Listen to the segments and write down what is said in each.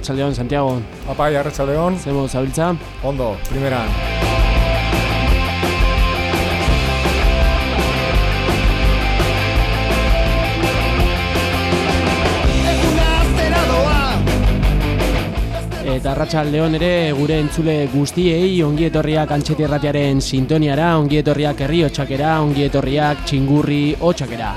Arratxaldeon, Santiago. Apai, Arratxaldeon. Zemo, zabiltza? Ondo, primeran. Eta arratsa leon ere gure entzule guztiei ongietorriak antxeti erratiaren sintoniara, ongietorriak herri hotxakera, ongietorriak txingurri hotxakera.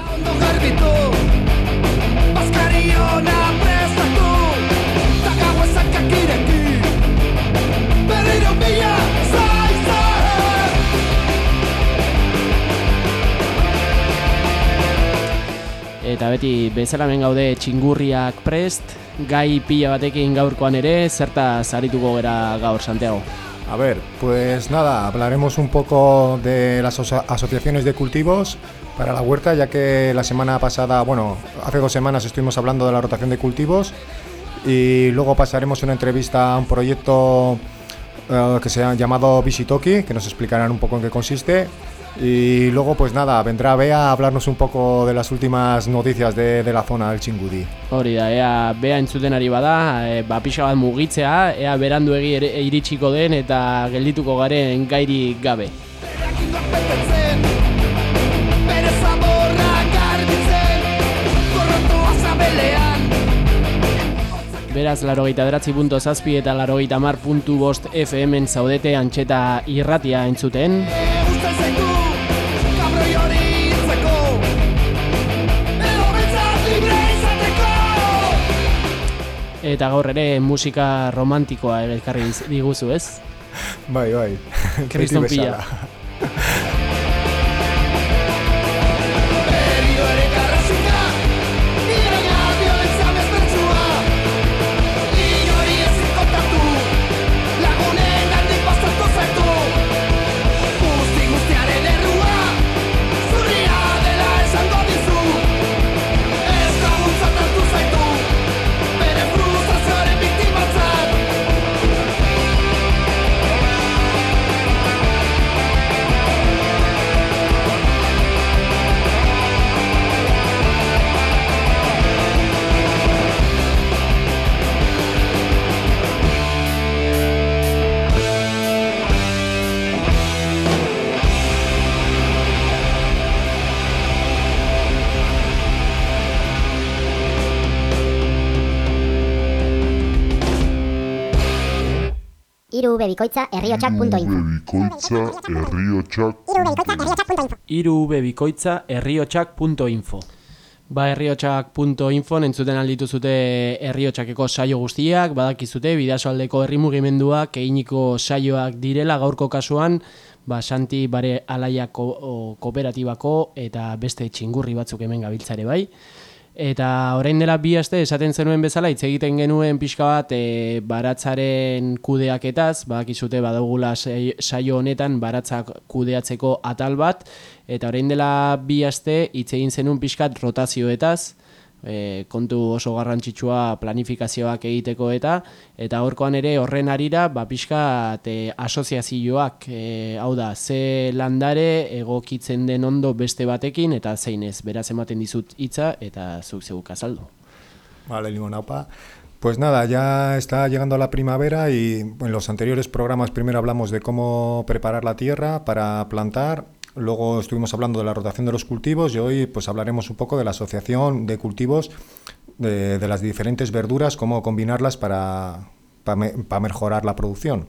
Eta beti bezala txingurriak prest, gai pila batekin gaurkoan ere, zerta zarituko gaur, Santiago? A ver, pues nada, hablaremos un poco de las asociaciones de cultivos para la huerta, ya que la semana pasada, bueno, hace dos semanas estuvimos hablando de la rotación de cultivos y luego pasaremos una entrevista a un proyecto eh, que se ha llamado Visitoki, que nos explicarán un poco en qué consiste y luego, pues nada, vendrá Bea a hablarnos un poco de las últimas noticias de, de la zona del Chingudi. Hori da, ea Bea entzuten ari bada, e, ba pixa bat mugitzea, ea berandu egi iritsiko den eta geldituko garen gairi gabe. Beraz, laro gaita punto zazpi eta laro gaita mar puntu bost FM-en zaudete antxeta irratia entzuten. Eta gaur ere musika romantikoa ekarri diguzu, ez? Bai, bai. Kriston pila. Bikoitza herriotsak.info irubebikoitza Ba, herriotsak.info nentzuten alditu zute herriotsakeko saio guztiak, badakizute, bidasoaldeko herri mugimenduak einiko saioak direla gaurko kasuan, ba, Santi bare alaiako kooperatibako eta beste txingurri batzuk hemen gabiltzare bai. Eta orain dela bi aste esaten zenuen bezala hitz egiten genuen pixka bat e, baratzaren kudeaketaz, badakizute badugula saio honetan baratzak kudeatzeko atal bat. Eta orain dela bi aste hitz egin zenuen pixkat rotazioetaz, e, kontu oso garrantzitsua planifikazioak egiteko eta eta horkoan ere horren arira ba pixka te asoziazioak e, hau da ze landare egokitzen den ondo beste batekin eta zein ez beraz ematen dizut hitza eta zuk zeuk azaldu Vale, limon aupa. Pues nada, ya está llegando la primavera y en los anteriores programas primero hablamos de cómo preparar la tierra para plantar Luego estuvimos hablando de la rotación de los cultivos y hoy pues hablaremos un poco de la asociación de cultivos de, las diferentes verduras, cómo combinarlas para, para, mejorar la producción.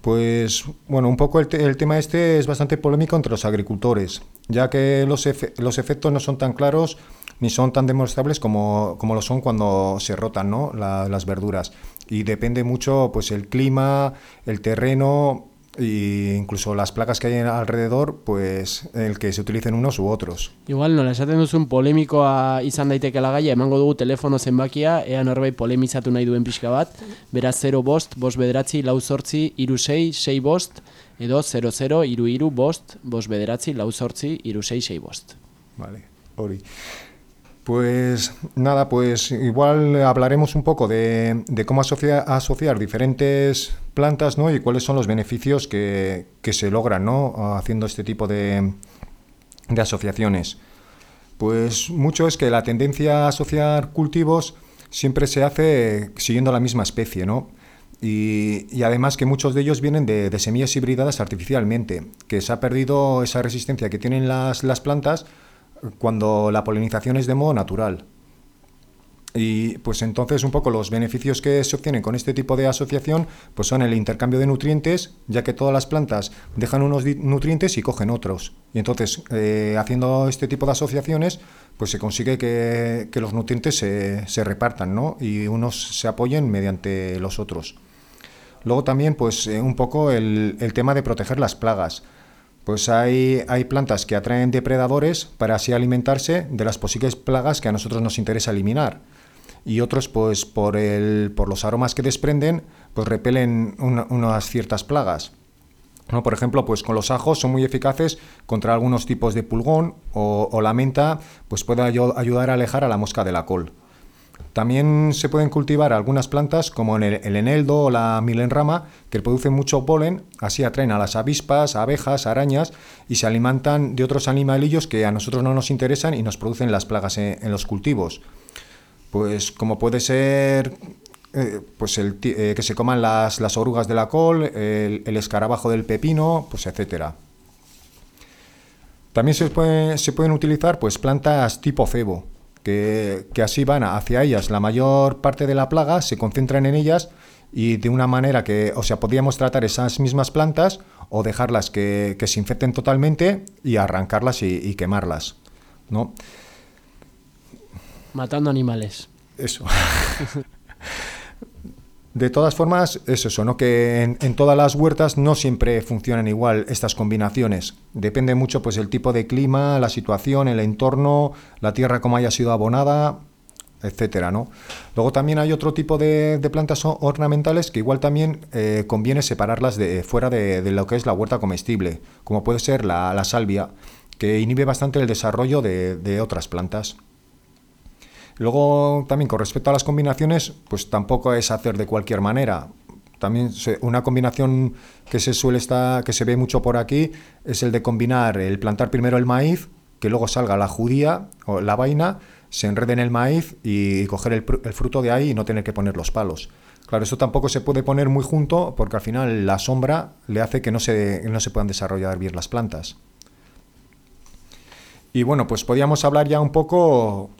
Pues bueno, un poco el, tema este es bastante polémico entre los agricultores, ya que los, los efectos no son tan claros ni son tan demostrables como, como lo son cuando se rotan ¿no? las verduras. Y depende mucho pues el clima, el terreno, y incluso las placas que hay alrededor, pues el que se utilicen unos u otros. Igual nola esaten duzun polemikoa izan daitekela gaia, emango dugu telefono zenbakia, ea norbait polemizatu nahi duen pixka bat, beraz 0 bost, bost bederatzi, lau zortzi, iru sei, sei bost, edo 00, iru iru, bost, bost bederatzi, lau zortzi, iru sei, sei bost. Vale, hori. Pues nada, pues igual hablaremos un poco de, de cómo asociar, asociar, diferentes plantas ¿no? y cuáles son los beneficios que, que se logran ¿no? haciendo este tipo de, de, asociaciones. Pues mucho es que la tendencia a asociar cultivos siempre se hace siguiendo la misma especie, ¿no? Y, y además que muchos de ellos vienen de, de, semillas hibridadas artificialmente, que se ha perdido esa resistencia que tienen las, las plantas cuando la polinización es de modo natural. Y pues entonces un poco los beneficios que se obtienen con este tipo de asociación pues son el intercambio de nutrientes, ya que todas las plantas dejan unos nutrientes y cogen otros. Y entonces eh, haciendo este tipo de asociaciones pues se consigue que, que los nutrientes se, se, repartan ¿no? y unos se apoyen mediante los otros. Luego también pues eh, un poco el, el tema de proteger las plagas. Pues hay, hay, plantas que atraen depredadores para así alimentarse de las posibles plagas que a nosotros nos interesa eliminar. Y otros, pues por, el, por los aromas que desprenden, pues repelen una, unas ciertas plagas. ¿No? Por ejemplo, pues con los ajos son muy eficaces contra algunos tipos de pulgón o, la menta pues puede ayudar a alejar a la mosca de la col. También se pueden cultivar algunas plantas como el, el eneldo o la milenrama que producen mucho polen, así atraen a las avispas, abejas, arañas y se alimentan de otros animalillos que a nosotros no nos interesan y nos producen las plagas en los cultivos. Pues como puede ser eh, pues el, eh, que se coman las, las, orugas de la col, el, escarabajo del pepino, pues etcétera. También se, se pueden utilizar pues plantas tipo cebo, que, que, así van hacia ellas la mayor parte de la plaga, se concentran en ellas y de una manera que, o sea, podríamos tratar esas mismas plantas o dejarlas que, que se infecten totalmente y arrancarlas y, y quemarlas, ¿no? Matando animales. Eso. De todas formas, es eso, ¿no? Que en, todas las huertas no siempre funcionan igual estas combinaciones. Depende mucho pues el tipo de clima, la situación, el entorno, la tierra como haya sido abonada, etcétera, ¿no? Luego también hay otro tipo de, plantas ornamentales que igual también eh, conviene separarlas de fuera de, lo que es la huerta comestible, como puede ser la, salvia, que inhibe bastante el desarrollo de, de otras plantas. Luego, también con respecto a las combinaciones, pues tampoco es hacer de cualquier manera. También una combinación que se suele estar, que se ve mucho por aquí, es el de combinar el plantar primero el maíz, que luego salga la judía o la vaina, se enrede en el maíz y coger el, el fruto de ahí y no tener que poner los palos. Claro, esto tampoco se puede poner muy junto porque al final la sombra le hace que no se, no se puedan desarrollar bien las plantas. Y bueno, pues podíamos hablar ya un poco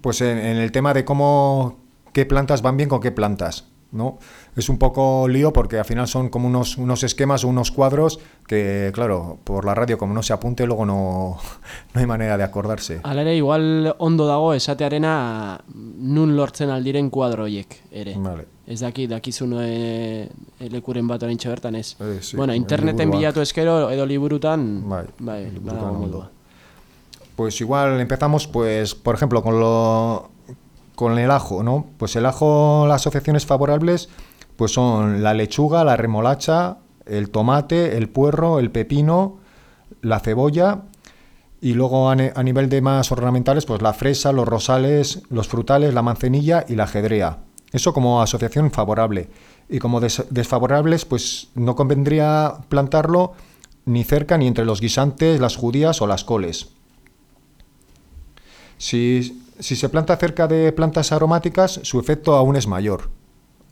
pues en, en, el tema de cómo qué plantas van bien con qué plantas, ¿no? Es un poco lío porque al final son como unos, unos esquemas o unos cuadros que, claro, por la radio como no se apunte luego no, no hay manera de acordarse. Alere, igual ondo dago esatearena nun lortzen aldiren kuadro horiek, ere. Vale. Ez daki, dakizu noe lekuren bat orain bertan ez. Eh, sí, bueno, interneten bilatu eskero edo liburutan, bai, bai, liburutan. Pues igual empezamos, pues, por ejemplo, con lo con el ajo, ¿no? Pues el ajo, las asociaciones favorables, pues son la lechuga, la remolacha, el tomate, el puerro, el pepino, la cebolla y luego a, nivel de más ornamentales, pues la fresa, los rosales, los frutales, la manzanilla y la jedrea. Eso como asociación favorable. Y como des desfavorables, pues no convendría plantarlo ni cerca ni entre los guisantes, las judías o las coles. Si, se planta cerca de plantas aromáticas, su efecto aún es mayor,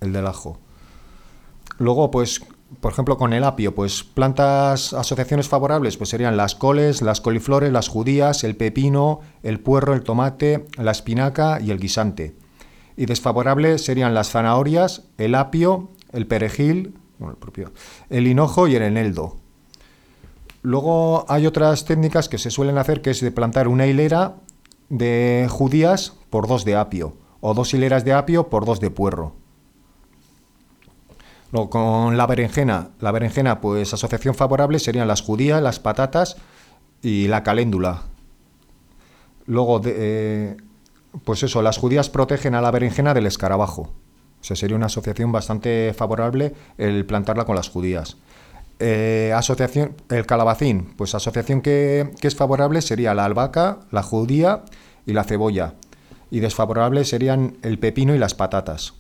el del ajo. Luego, pues, por ejemplo, con el apio, pues plantas, asociaciones favorables, pues serían las coles, las coliflores, las judías, el pepino, el puerro, el tomate, la espinaca y el guisante. Y desfavorables serían las zanahorias, el apio, el perejil, bueno, el, propio, el hinojo y el eneldo. Luego hay otras técnicas que se suelen hacer, que es de plantar una hilera de judías por dos de apio, o dos hileras de apio por dos de puerro. Luego, con la berenjena, la berenjena, pues asociación favorable serían las judías, las patatas y la caléndula. Luego, de, eh, pues eso, las judías protegen a la berenjena del escarabajo. O sea, sería una asociación bastante favorable el plantarla con las judías. Eh, asociación, el calabacín, pues asociación que, que es favorable sería la albahaca, la judía y la cebolla. Y desfavorable serían el pepino y las patatas.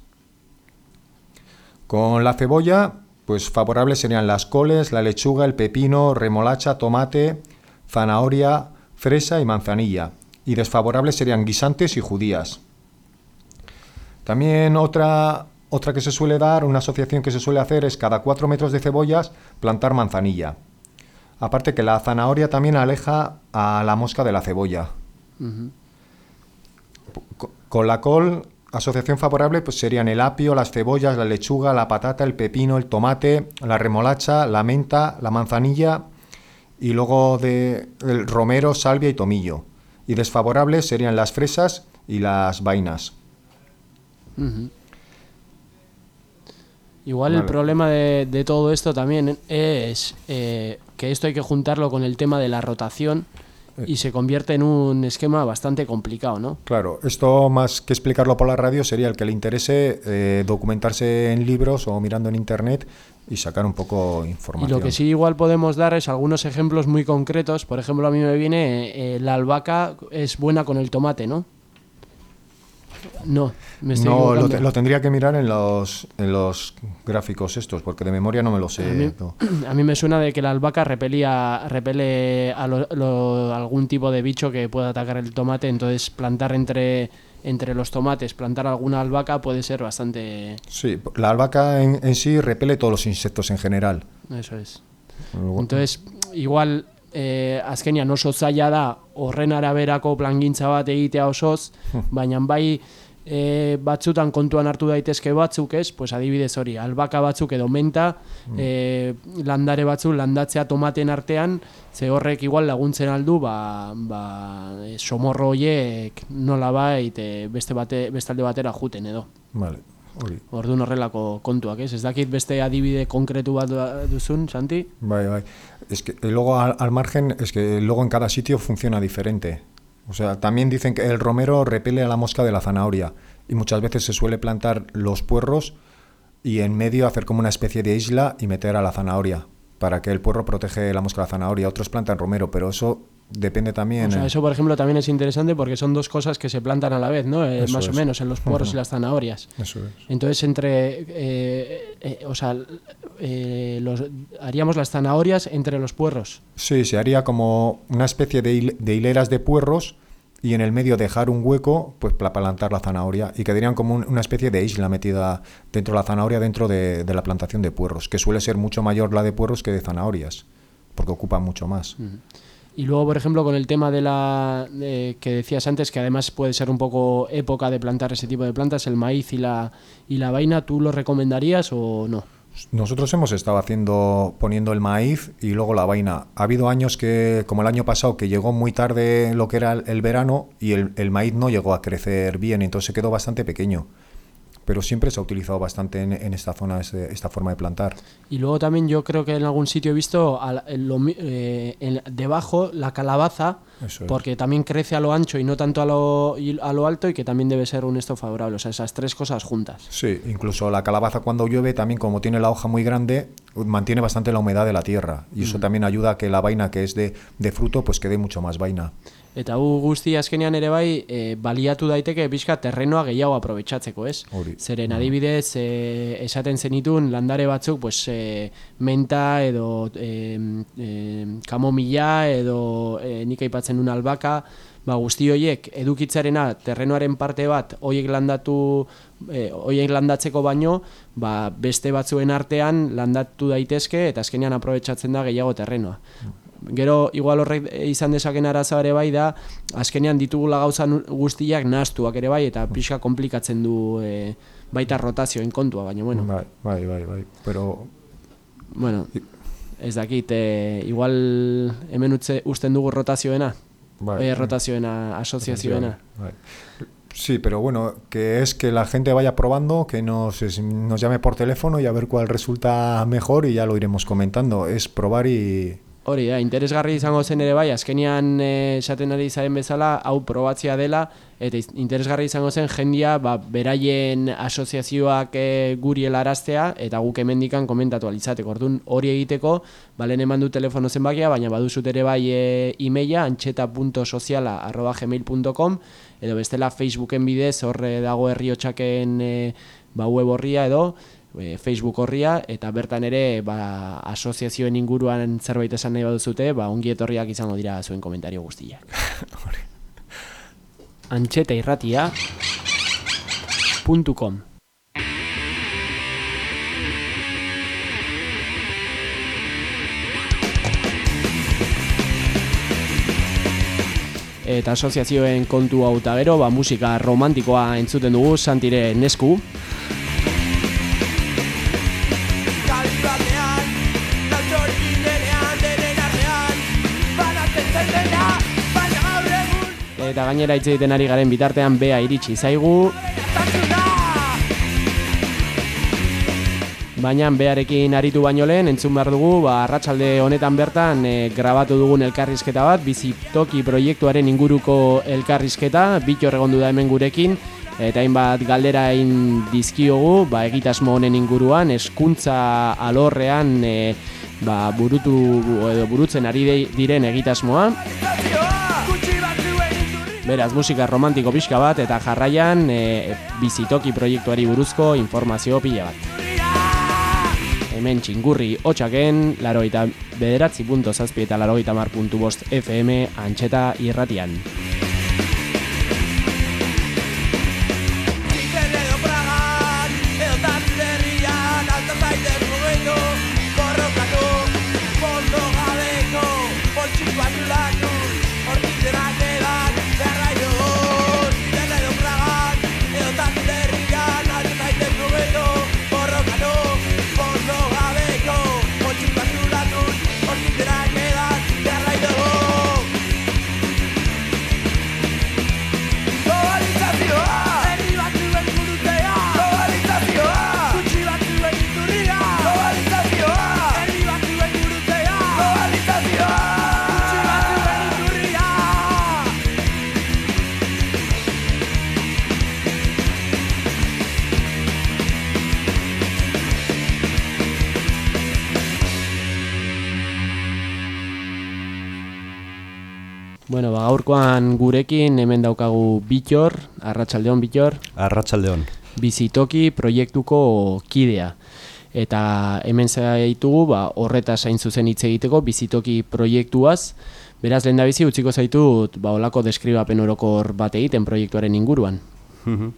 Con la cebolla, pues favorables serían las coles, la lechuga, el pepino, remolacha, tomate, zanahoria, fresa y manzanilla. Y desfavorables serían guisantes y judías. También otra, otra que se suele dar, una asociación que se suele hacer es cada cuatro metros de cebollas plantar manzanilla. Aparte que la zanahoria también aleja a la mosca de la cebolla. Con la col, asociación favorable, pues serían el apio, las cebollas, la lechuga, la patata, el pepino, el tomate, la remolacha, la menta, la manzanilla y luego de el romero, salvia y tomillo. Y desfavorables serían las fresas y las vainas. Igual el problema de, de todo esto también es eh, que esto hay que juntarlo con el tema de la rotación y se convierte en un esquema bastante complicado, ¿no? Claro, esto más que explicarlo por la radio sería el que le interese eh, documentarse en libros o mirando en internet y sacar un poco Y información. lo que sí igual podemos dar es algunos ejemplos muy concretos. Por ejemplo, a mí me viene eh, la albahaca es buena con el tomate, ¿no? No, me estoy no, lo, te- lo tendría que mirar en los, en los gráficos estos, porque de memoria no me lo sé. A mí, a mí me suena de que la albahaca repelía, repele a lo- lo- algún tipo de bicho que pueda atacar el tomate, entonces plantar entre, entre los tomates, plantar alguna albahaca puede ser bastante... Sí, la albahaca en, en sí repele todos los insectos en general. Eso es. Entonces, igual, eh, azkenian oso zaila da horren araberako plangintza bat egitea osoz, baina bai e, batzutan kontuan hartu daitezke batzuk ez, pues adibidez hori, albaka batzuk edo menta, e, landare batzuk landatzea tomaten artean, ze horrek igual laguntzen aldu, ba, ba, e, somorro hoiek nola bait e, beste, bate, beste alde batera juten edo. Vale, hori. Orduan horrelako kontuak, ez? Ez dakit beste adibide konkretu bat du- duzun, Santi? Bai, bai. Es que luego al, al margen, es que luego en cada sitio funciona diferente. O sea, también dicen que el romero repele a la mosca de la zanahoria y muchas veces se suele plantar los puerros y en medio hacer como una especie de isla y meter a la zanahoria para que el puerro protege la mosca de la zanahoria. Otros plantan romero, pero eso depende también. O sea, eh, eso, por ejemplo, también es interesante porque son dos cosas que se plantan a la vez, ¿no? Eh, más o menos, en los puerros Ujú. y las zanahorias. Eso es. Entonces, entre. eh, o sea, los, haríamos las zanahorias entre los puerros. Sí, se haría como una especie de, hil- de hileras de puerros y en el medio dejar un hueco pues para plantar la zanahoria y quedarían como un- una especie de isla metida dentro de la zanahoria dentro de, de la plantación de puerros, que suele ser mucho mayor la de puerros que de zanahorias, porque ocupa mucho más. Y luego, por ejemplo, con el tema de la. que decías antes, que además puede ser un poco época de plantar ese tipo de plantas, el maíz y la, y la vaina, ¿tú lo recomendarías o no? Nosotros hemos estado haciendo, poniendo el maíz y luego la vaina. Ha habido años que, como el año pasado, que llegó muy tarde lo que era el, el verano y el, el maíz no llegó a crecer bien, entonces se quedó bastante pequeño. Pero siempre se ha utilizado bastante en, en esta zona este- esta forma de plantar. Y luego también yo creo que en algún sitio he visto al- en lo mi- eh, en- debajo la calabaza, es. porque también crece a lo ancho y no tanto a lo, y a lo alto y que también debe ser un esto favorable. O sea, esas tres cosas juntas. Sí, incluso la calabaza cuando llueve también como tiene la hoja muy grande mantiene bastante la humedad de la tierra y eso también ayuda a que la vaina que es de, de fruto pues quede mucho más vaina. Eta gu guzti azkenean ere bai, e, baliatu daiteke pixka terrenoa gehiago aprobetxatzeko, ez? Hori. Zeren adibidez, e, esaten zenitun landare batzuk, pues, e, menta edo e, e, kamomila edo e, nik aipatzen un albaka, ba, guzti horiek edukitzarena terrenoaren parte bat hoiek landatu e, hoiek landatzeko baino ba, beste batzuen artean landatu daitezke eta azkenean aprobetxatzen da gehiago terrenoa. Gero, igual horrek izan dezaken arazoa ere bai da, azkenean ditugula gauza guztiak nahastuak ere bai, eta pixka komplikatzen du e, baita rotazioen kontua, baina bueno, Bai, bai, bai, bai. Pero bueno, ez dakit, e, igual hemen utze, usten dugu rotazioena, bai, e, rotazioena, asoziazioena. Bai. Sí, pero bueno, que es que la gente vaya probando, que nos, nos llame por teléfono y a ver cuál resulta mejor y ya lo iremos comentando. Es probar y... Hori da, interesgarri izango zen ere bai, azkenian eh, esaten ari zaren bezala, hau probatzia dela, eta interesgarri izango zen jendia ba, beraien asoziazioak e, guri helaraztea, eta guk hemendikan komentatu alizateko. Orduan hori egiteko, balen eman du telefono zenbakia, baina baduzut ere bai e-maila, antxeta.soziala arroba gmail.com, edo bestela Facebooken bidez, horre dago herriotxaken e, ba, web horria edo, e, Facebook horria eta bertan ere ba, asoziazioen inguruan zerbait esan nahi baduzute, ba, ongi etorriak izango dira zuen komentario guztiak. Antxeta irratia .com Eta asoziazioen kontu hau eta gero, ba, musika romantikoa entzuten dugu, santire nesku. Eta gainera hitz egiten ari garen bitartean bea iritsi zaigu, baina bearekin aritu baino lehen entzun behar dugu, ba, arratsalde honetan bertan e, grabatu dugun elkarrizketa bat, bizitoki proiektuaren inguruko elkarrizketa, bitor egondu da hemen gurekin, eta hainbat galdera egin dizkiogu, ba, egitasmo honen inguruan, eskuntza alorrean e, ba, burutu edo burutzen ari diren egitasmoa, Beraz, musika romantiko pixka bat eta jarraian e, bizitoki proiektuari buruzko informazio pila bat. Hemen txingurri hotxaken, laroita bederatzi punto zazpi eta laroita mar puntu bost FM antxeta irratian. Gaurkoan gurekin hemen daukagu Bitor, arratsaldeon Bitor, Arratsaldeon. bizitoki proiektuko kidea. Eta hemen zaitugu, ba, horreta zain zuzen hitz egiteko bizitoki proiektuaz. Beraz, lehen bizi utziko zaitut, ba, olako deskribapen orokor bat egiten proiektuaren inguruan. Mhm.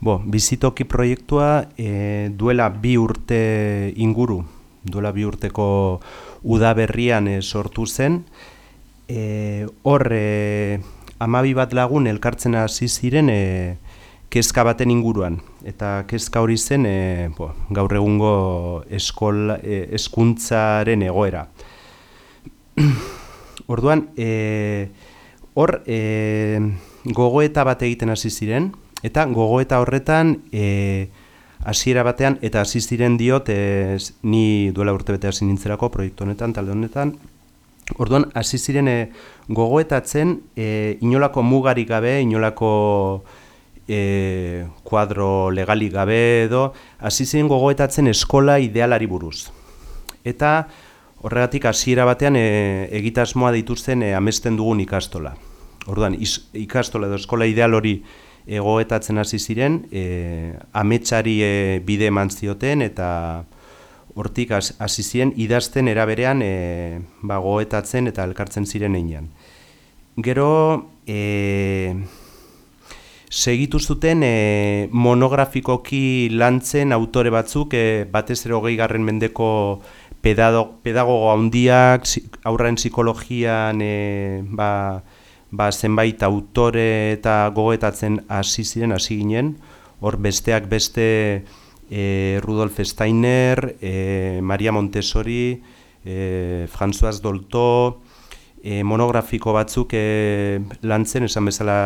Bo, bizitoki proiektua e, duela bi urte inguru, duela bi urteko udaberrian e, sortu zen. E, hor, e, amabi bat lagun elkartzen hasi ziren e, kezka baten inguruan. Eta kezka hori zen e, bo, gaur egungo eskola, e, eskuntzaren egoera. Orduan, e, hor e, gogoeta bat egiten hasi ziren, eta gogoeta horretan e, hasiera batean, eta hasi ziren diot, e, ni duela urte bete hasi nintzelako proiektu honetan, talde honetan, Orduan, hasi ziren e, gogoetatzen e, inolako mugarik gabe, inolako e, kuadro legalik gabe edo, hasi ziren gogoetatzen eskola idealari buruz. Eta horregatik hasiera batean e, egitasmoa dituzten e, amesten dugun ikastola. Orduan, is, ikastola edo eskola ideal hori egoetatzen hasi ziren, e, ametsari e, bide eman zioten eta hortik has- hasi ziren idazten eraberean e, ba, gogoetatzen eta elkartzen ziren einean. Gero, e, segitu zuten e, monografikoki lantzen autore batzuk, e, batez ere hogei garren mendeko pedago, pedagogo handiak, aurren psikologian e, ba, ba, zenbait autore eta gogoetatzen hasi ziren, hasi ginen, hor besteak beste e, Rudolf Steiner, e, Maria Montessori, e, François Dolto, e, monografiko batzuk e, lantzen, esan bezala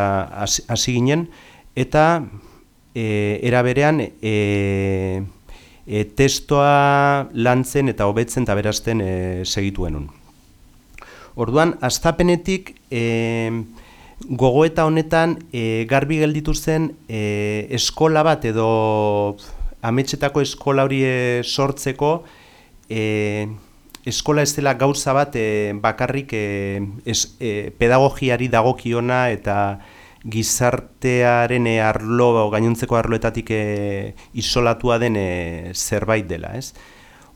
hasi ginen, eta e, era berean e, e, testoa lantzen eta hobetzen eta berazten e, segituenun. Orduan, astapenetik e, gogoeta honetan e, garbi gelditu zen e, eskola bat edo ametxetako eskola hori e, sortzeko e, eskola ez dela gauza bat e, bakarrik e, es, e, pedagogiari dagokiona eta gizartearen arlo, gainontzeko arloetatik e, isolatua den e, zerbait dela, ez?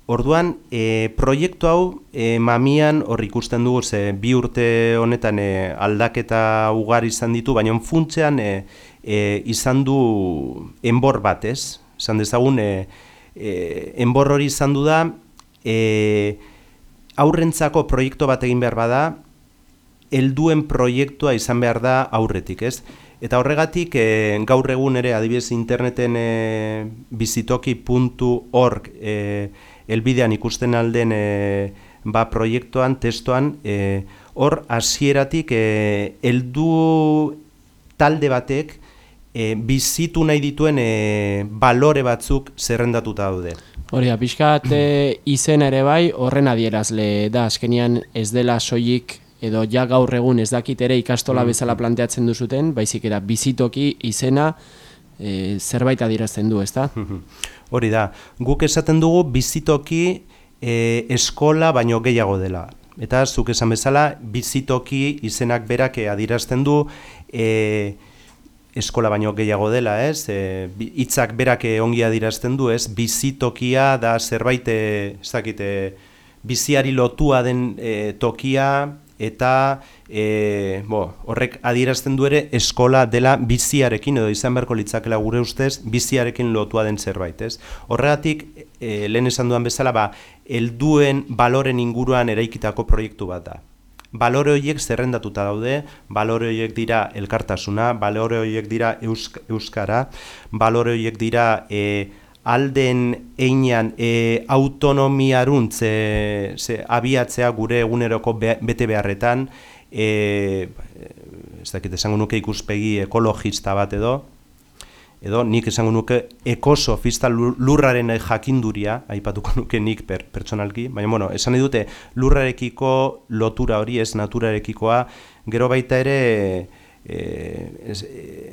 Orduan, e, proiektu hau e, mamian hor ikusten dugu ze bi urte honetan e, aldaketa ugari izan ditu, baina funtzean e, e, izan du enbor bat, ez? Esan dezagun, e, e, enbor hori izan du da, e, aurrentzako proiektu bat egin behar bada, helduen proiektua izan behar da aurretik, ez? Eta horregatik, e, gaur egun ere, adibidez interneten e, bizitoki.org e, elbidean ikusten alden e, ba proiektuan, testoan, e, hor hasieratik e, heldu talde batek e, bizitu nahi dituen e, balore batzuk zerrendatuta daude. Hori da, pixkat e, izen ere bai, horren adierazle da, azkenian ez dela soilik edo ja gaur egun ez dakit ere ikastola bezala planteatzen duzuten, baizik eta bizitoki izena e, zerbait adierazten du, ezta? Hori da, guk esaten dugu bizitoki e, eskola baino gehiago dela. Eta zuk esan bezala, bizitoki izenak berak adirazten du e, eskola baino gehiago dela, ez? E, hitzak berak ongi adirazten du, ez? Bizitokia da zerbait, ez dakite, biziari lotua den e, tokia, eta e, bo, horrek adierazten du ere eskola dela biziarekin edo izan beharko litzakela gure ustez biziarekin lotua den zerbait, ez? Horregatik e, lehen esan duan bezala ba helduen baloren inguruan eraikitako proiektu bat da. Balore horiek zerrendatuta daude, balore horiek dira elkartasuna, balore horiek dira euskara, balore horiek dira e, alden einean e, autonomiaruntz e, ze, abiatzea gure eguneroko bete beharretan, e, ez dakit esango nuke ikuspegi ekologista bat edo, edo nik esango nuke ekosofista lurraren jakinduria, aipatuko nuke nik per, pertsonalki, baina bueno, esan dute lurrarekiko lotura hori ez naturarekikoa, gero baita ere e, ez, e,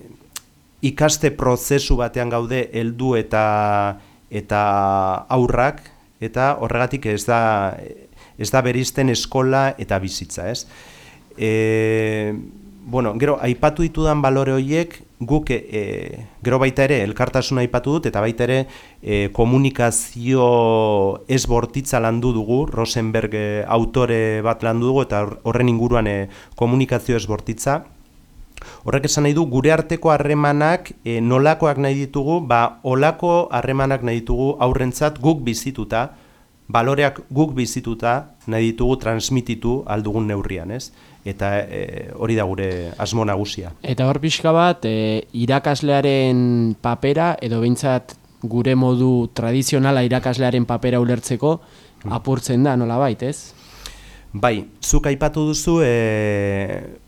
ikaste prozesu batean gaude heldu eta eta aurrak eta horregatik ez da ez da berizten eskola eta bizitza, ez? E, bueno, gero aipatu ditudan balore horiek guk e, gero baita ere elkartasuna aipatu dut eta baita ere e, komunikazio ez bortitza landu dugu, Rosenberg e, autore bat landu dugu eta horren inguruan e, komunikazio ez bortitza Horrek esan nahi du gure arteko harremanak e, nolakoak nahi ditugu, ba olako harremanak nahi ditugu aurrentzat guk bizituta, baloreak guk bizituta nahi ditugu transmititu aldugun neurrian, ez? Eta e, hori da gure asmo nagusia. Eta hor pixka bat, e, irakaslearen papera, edo behintzat gure modu tradizionala irakaslearen papera ulertzeko, hmm. apurtzen da, nola bait, ez? Bai, zuk aipatu duzu, e,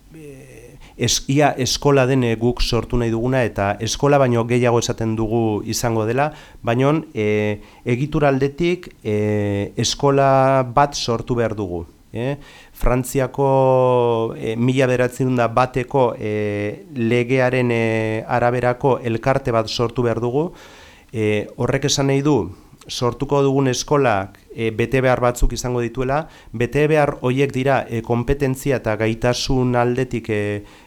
es, ia eskola dene guk sortu nahi duguna eta eskola baino gehiago esaten dugu izango dela, baino e, egitura aldetik e, eskola bat sortu behar dugu. E? Frantziako e, mila beratzen da bateko e, legearen e, araberako elkarte bat sortu behar dugu, e, horrek esan nahi du, sortuko dugun eskolak e, bete behar batzuk izango dituela, bete behar hoiek dira e, kompetentzia eta gaitasun aldetik e,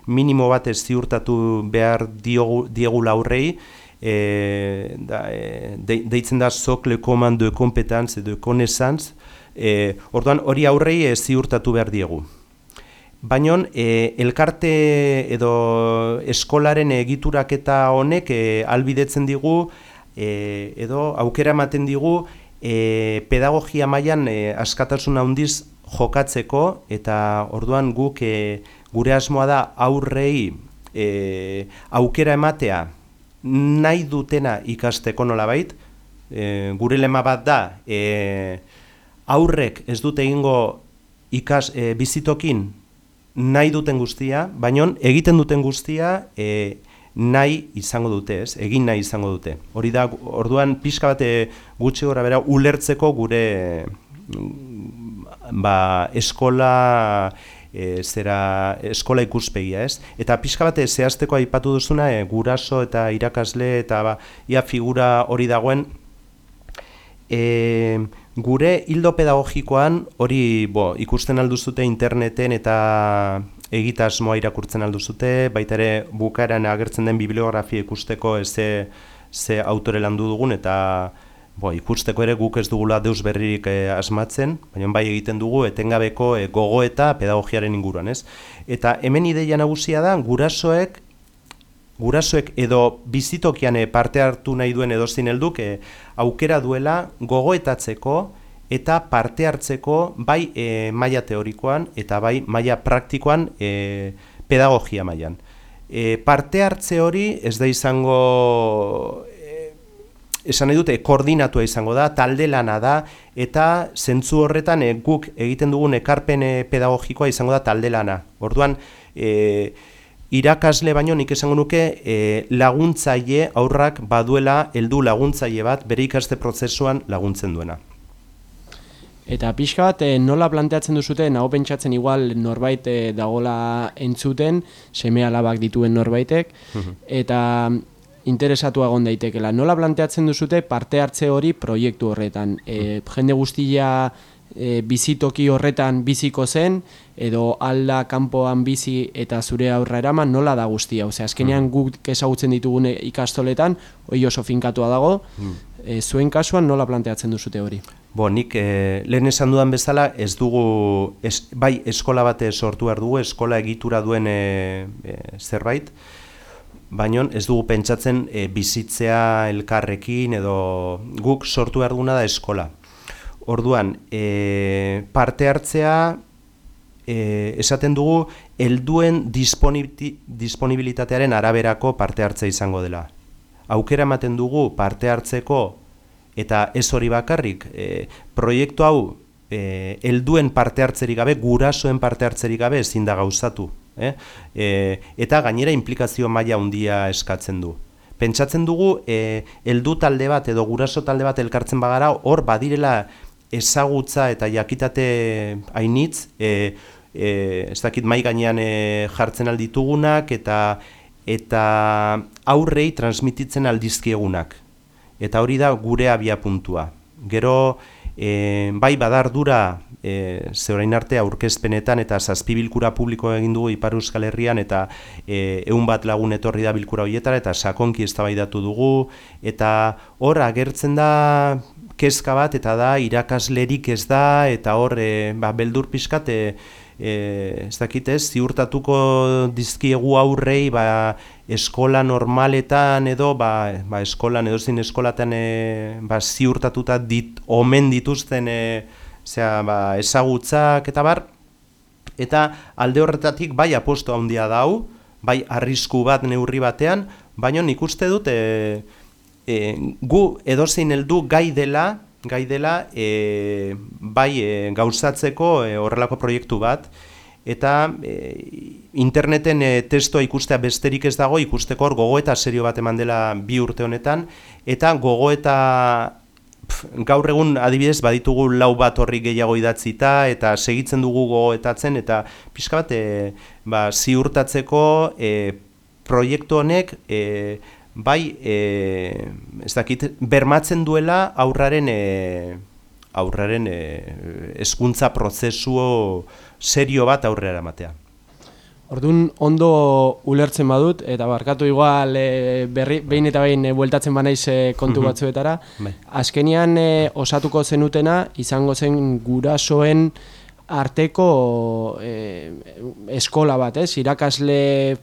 minimo bat ez ziurtatu behar diogu, diegu laurrei, e, da, e, de, deitzen da sokle koman de kompetantz edo konesantz, e, orduan hori aurrei ez ziurtatu behar diegu. Baina e, elkarte edo eskolaren egituraketa honek e, albidetzen digu e, edo aukera ematen digu e, pedagogia mailan e, askatasun handiz jokatzeko eta orduan guk e, gure asmoa da aurrei e, aukera ematea nahi dutena ikasteko nolabait e, gure lema bat da e, aurrek ez dute egingo ikas e, bizitokin nahi duten guztia, baina egiten duten guztia e, nahi izango dute, ez? Egin nahi izango dute. Hori da, orduan pixka bate gutxi gora bera ulertzeko gure mm, ba, eskola e, zera eskola ikuspegia, ez? Eta pixka bate zehazteko aipatu duzuna, e, guraso eta irakasle eta ba, ia figura hori dagoen, e, gure hildo pedagogikoan hori bo, ikusten alduzute interneten eta egitasmoa irakurtzen alduzute, baita ere bukaeran agertzen den bibliografia ikusteko ze, ze autore landu dugun eta bo, ikusteko ere guk ez dugula deus berririk eh, asmatzen, baina bai egiten dugu etengabeko eh, gogo eta pedagogiaren inguruan, ez? Eta hemen ideia nagusia da gurasoek gurasoek edo bizitokian eh, parte hartu nahi duen edozin helduk eh, aukera duela gogoetatzeko eta parte hartzeko bai e, maila teorikoan eta bai maila praktikoan e, pedagogia mailan. E, parte hartze hori ez da izango esan nahi dute koordinatua izango da, talde lana da eta zentzu horretan e, guk egiten dugun ekarpen pedagogikoa izango da talde lana. Orduan, e, irakasle baino nik esango nuke e, laguntzaile aurrak baduela heldu laguntzaile bat bere ikaste prozesuan laguntzen duena. Eta pixka bat, eh, nola planteatzen duzute, nago pentsatzen igual norbait eh, dagola entzuten, seme alabak dituen norbaitek, eta interesatu agon daitekela. Nola planteatzen duzute parte hartze hori proiektu horretan? E, jende guztia e, bizitoki horretan biziko zen, edo alda kanpoan bizi eta zure aurra eraman, nola da guztia? Ose, azkenean guk ezagutzen ditugune ikastoletan, hoi oso finkatua dago, e, zuen kasuan nola planteatzen duzute hori? Bo, nik eh, lehen esan dudan bezala ez dugu, ez, bai eskola bate sortu behar dugu, eskola egitura duen eh, eh, zerbait, baina ez dugu pentsatzen eh, bizitzea elkarrekin edo guk sortu behar duguna da eskola. Orduan, eh, parte hartzea eh, esaten dugu helduen disponibilitatearen araberako parte hartzea izango dela. Aukera ematen dugu parte hartzeko eta ez hori bakarrik, e, proiektu hau e, helduen parte hartzerik gabe, gurasoen parte hartzerik gabe ezin da gauzatu. Eh? E, eta gainera implikazio maila handia eskatzen du. Pentsatzen dugu, e, heldu talde bat edo guraso talde bat elkartzen bagara, hor badirela ezagutza eta jakitate hainitz, e, e, ez dakit mai gainean e, jartzen alditugunak eta eta aurrei transmititzen aldizkiegunak eta hori da gure abia puntua. Gero, e, bai badardura e, zeorain arte aurkezpenetan eta zazpibilkura publiko egin dugu Ipar Euskal Herrian eta e, eun bat lagun etorri da bilkura horietara eta sakonki eztabaidatu dugu eta hor agertzen da kezka bat eta da irakaslerik ez da eta hor e, ba, beldur pixkat e, ez dakit ez, ziurtatuko dizkiegu aurrei ba, eskola normaletan edo ba, ba eskolan edo zin eskolatan e, ba, ziurtatuta dit, omen dituzten e, zera, ba, ezagutzak eta bar. Eta alde horretatik bai aposto handia dau, bai arrisku bat neurri batean, baina nik uste dut e, e, gu edozein heldu gai dela gai dela e, bai e, gauzatzeko e, horrelako proiektu bat. Eta e, interneten e, testoa ikustea besterik ez dago ikusteko hor gogoeta serio bat eman dela bi urte honetan. Eta gogoeta pf, gaur egun adibidez baditugu lau bat horri gehiago idatzita eta segitzen dugu gogoetatzen eta pixka bat e, ba, ziurtatzeko e, proiektu honek e, bai, e, ez dakit, bermatzen duela aurraren e, aurraren e, eskuntza prozesu serio bat aurrera matea. Orduan ondo ulertzen badut, eta barkatu igual e, berri, behin eta behin e, bueltatzen banaiz e, kontu Mhm. batzuetara, Bai. azkenian e, osatuko zenutena izango zen gurasoen arteko e, eskola bat, ez? Irakasle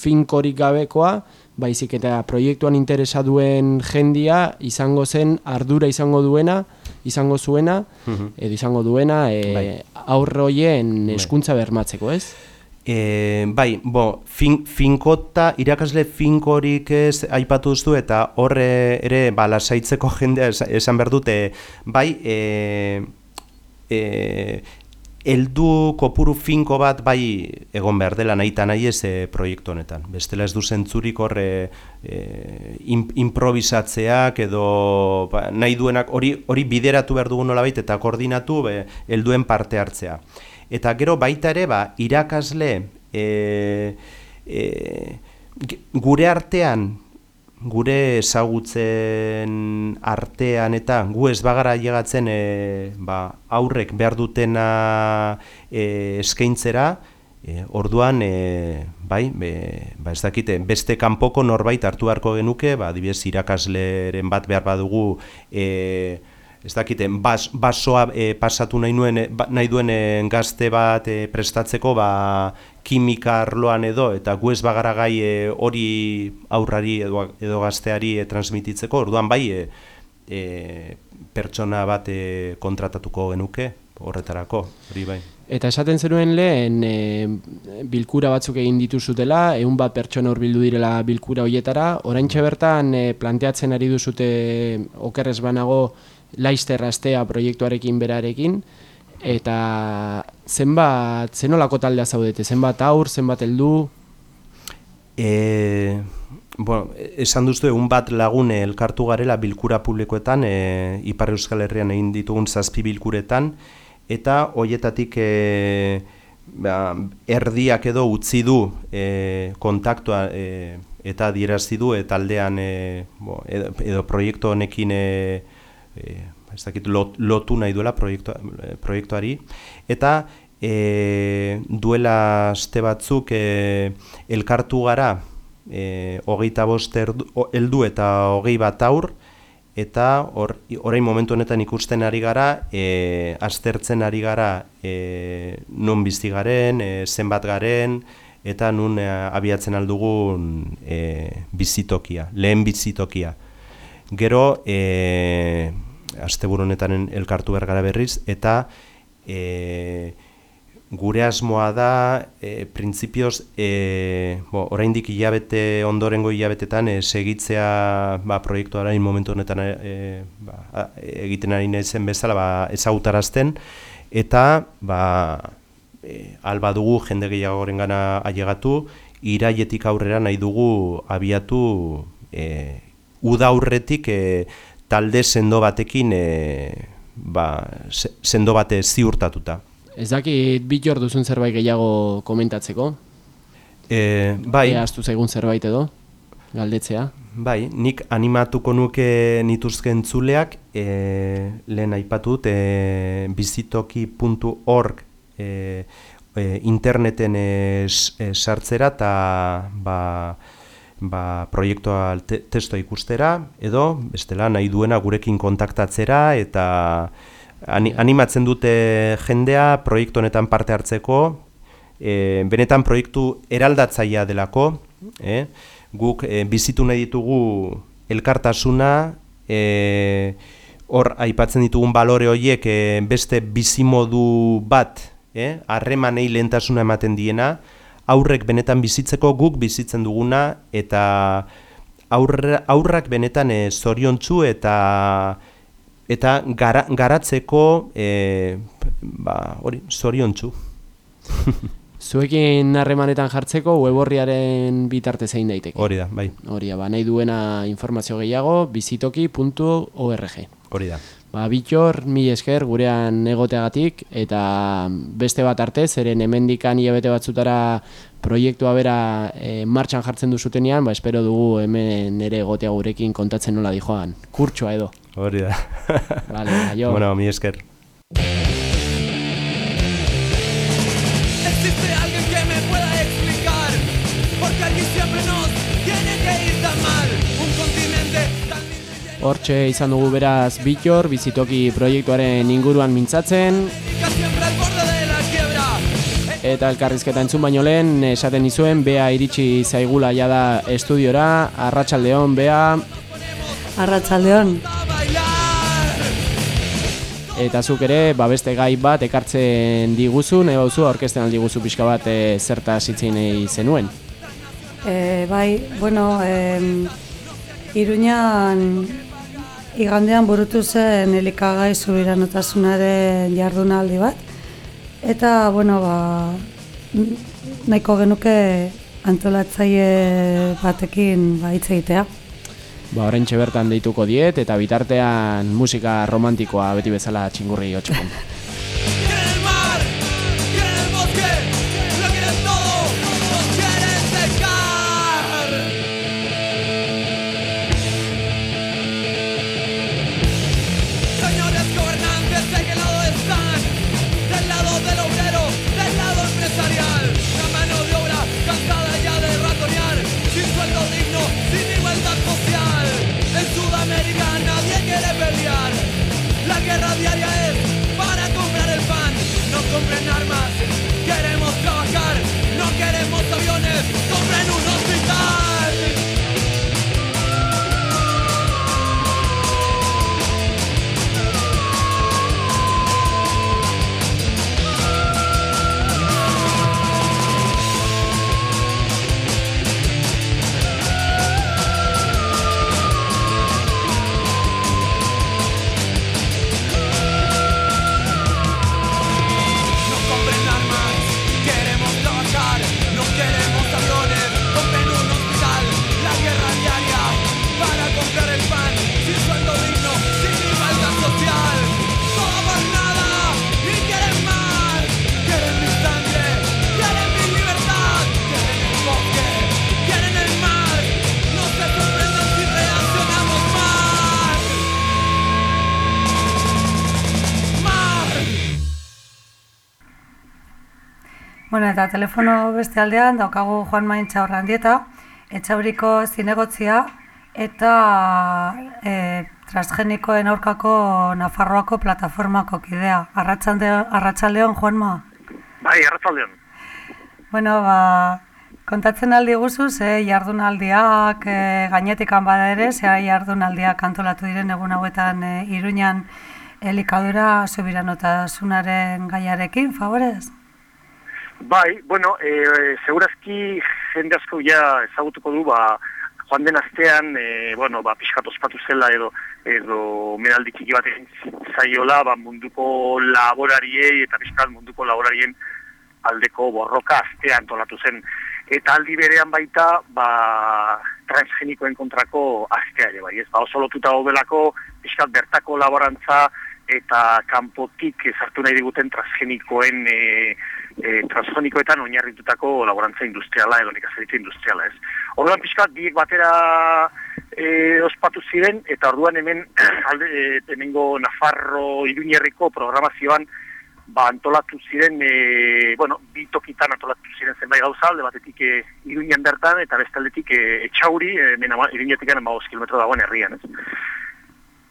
finkorik gabekoa, baizik eta proiektuan interesa duen jendia izango zen ardura izango duena, izango zuena, Mhm. edo izango duena e, Bai. aurroien hezkuntza bermatzeko, ez? E, bai, bo, fin, finkota, irakasle finkorik ez aipatu duzu eta horre ere ba, lasaitzeko jendea es- esan behar dute, bai, e, e, heldu kopuru finko bat bai egon behar dela nahi eta nahi ez e, proiektu honetan. Bestela ez du zentzurik horre e, im, improvisatzeak edo ba, nahi duenak hori hori bideratu behar dugun nolabait eta koordinatu helduen parte hartzea. Eta gero baita ere ba, irakasle e, e, gure artean gure ezagutzen artean eta gu ez bagara llegatzen e, ba, aurrek behar dutena e, eskaintzera, e, orduan e, bai, be, ba ez dakite, beste kanpoko norbait hartu beharko genuke, ba adibidez irakasleren bat behar badugu e, ez dakite, bas, basoa e, pasatu nahi, nuen, e, ba, nahi duen e, gazte bat e, prestatzeko ba, kimika arloan edo, eta gu ez bagara gai hori aurrari edo, edo gazteari e, transmititzeko, orduan bai e, e, pertsona bat e, kontratatuko genuke horretarako, hori bai. Eta esaten zenuen lehen e, bilkura batzuk egin dituzutela, ehun bat pertsona hurbildu direla bilkura hoietara, oraintxe bertan e, planteatzen ari duzute okerrez banago Laister astea proiektuarekin berarekin eta zenbat zenolako taldea zaudete? Zenbat aur zenbat heldu? E, bueno, esan duztu egun bat lagun elkartu garela bilkura publikoetan e, Ipar Euskal Herrian egin ditugun zazpi bilkuretan eta hoietatik e, ba, erdiak edo utzi du e, kontaktua e, eta dierazi du e, taldean e, bo, edo, edo proiektu honekin e, e, ez dakit lot, lotu nahi duela proiektu, proiektuari eta e, duela aste batzuk e, elkartu gara e, hogeita bost heldu eta hogei bat aur eta or, orain momentu honetan ikusten ari gara e, aztertzen ari gara e, nun bizti garen, e, zenbat garen eta nun e, abiatzen aldugun e, bizitokia, lehen bizitokia. Gero, e, asteburu honetan elkartu bergara berriz, eta e, gure asmoa da, e, printzipioz, e, bo, oraindik hilabete, ondorengo hilabetetan, e, segitzea ba, proiektuaren momentu honetan e, ba, egiten ari zen bezala ba, ezagutarazten, eta ba, e, alba dugu jende gehiagoren gana ailegatu, iraietik aurrera nahi dugu abiatu e, uda aurretik e, talde sendo batekin e, ba, sendo bate ziurtatuta. Ez dakit bit duzun zerbait gehiago komentatzeko? E, bai. Ea astu zaigun zerbait edo, galdetzea? Bai, nik animatuko nuke nituzken zuleak, e, lehen aipatut, e, bizitoki.org e, e, interneten e, sartzera eta ba, ba, proiektua te, testo ikustera, edo, bestela, nahi duena gurekin kontaktatzera, eta animatzen dute jendea proiektu honetan parte hartzeko, e, benetan proiektu eraldatzaia delako, e, guk e, bizitu nahi ditugu elkartasuna, e, hor aipatzen ditugun balore horiek e, beste bizimodu bat, e, harremanei lehentasuna ematen diena, aurrek benetan bizitzeko guk bizitzen duguna eta aurra, aurrak benetan e, zoriontsu eta eta gara, garatzeko e, ba, hori, zoriontsu. Zuekin harremanetan jartzeko weborriaren bitarte zein daiteke. Hori da, bai. Hori da, ba, nahi duena informazio gehiago, bizitoki.org. Hori da. Ba, bitxor, mi esker gurean egoteagatik, eta beste bat arte, zeren hemendikan hilabete batzutara proiektua bera e, martxan jartzen duzutenean, ba, espero dugu hemen ere egotea gurekin kontatzen nola dijoan. Kurtsoa edo. Hori da. vale, aio. Bueno, mi esker. Hortxe izan dugu beraz Bitor, bizitoki proiektuaren inguruan mintzatzen, eta elkarrizketa entzun baino lehen, esaten izuen, bea iritsi zaigula jada estudiora, arratsaldeon bea, Arratsaldeon. Eta zuk ere, ba beste gai bat ekartzen diguzu, nahi bauzu, aurkezten aldi guzu pixka bat e, zerta zitzen zenuen. E, bai, bueno, e, Iruñan igandean burutu zen elikagai zubiranotasunaren jardunaldi bat. Eta, bueno, ba, nahiko genuke antolatzaile batekin ba, hitz egitea. Ba, horrentxe bertan deituko diet, eta bitartean musika romantikoa beti bezala txingurri hotxukun. eta telefono beste aldean daukagu Juan Maintza Horrandieta, etxauriko zinegotzia eta e, transgenikoen aurkako Nafarroako plataformako kidea. Arratsalde arratsaldeon Juanma. Bai, arratzaldeon. Bueno, ba, kontatzen aldi guzu, ze jardunaldiak e, gainetikan bada ere, ze jardunaldiak antolatu diren egun hauetan e, Iruñan elikadura subiranotasunaren gaiarekin, favorez? Bai, bueno, e, segurazki jende asko ja ezagutuko du, ba, joan den astean, e, bueno, ba, pixkat ospatu zela edo, edo medaldi txiki bat zaiola, ba, munduko laborariei eta pixkat munduko laborarien aldeko borroka astea antolatu zen. Eta aldi berean baita, ba, transgenikoen kontrako astea ere bai, ez? Ba, oso lotuta daudelako, pixkat bertako laborantza eta kanpotik sartu nahi diguten transgenikoen e, e, transgenikoetan oinarritutako laborantza industriala edo nekazaritza industriala, ez? Orduan pixkat biek batera e, ospatu ziren eta orduan hemen alde e, hemengo Nafarro Iruñerriko programazioan ba, antolatu ziren, e, bueno, bi tokitan antolatu ziren zenbait gauza, alde batetik e, Iruñan bertan eta beste aldetik e, Etxauri, e, Iruñetik ama kilometro dagoen herrian, ez?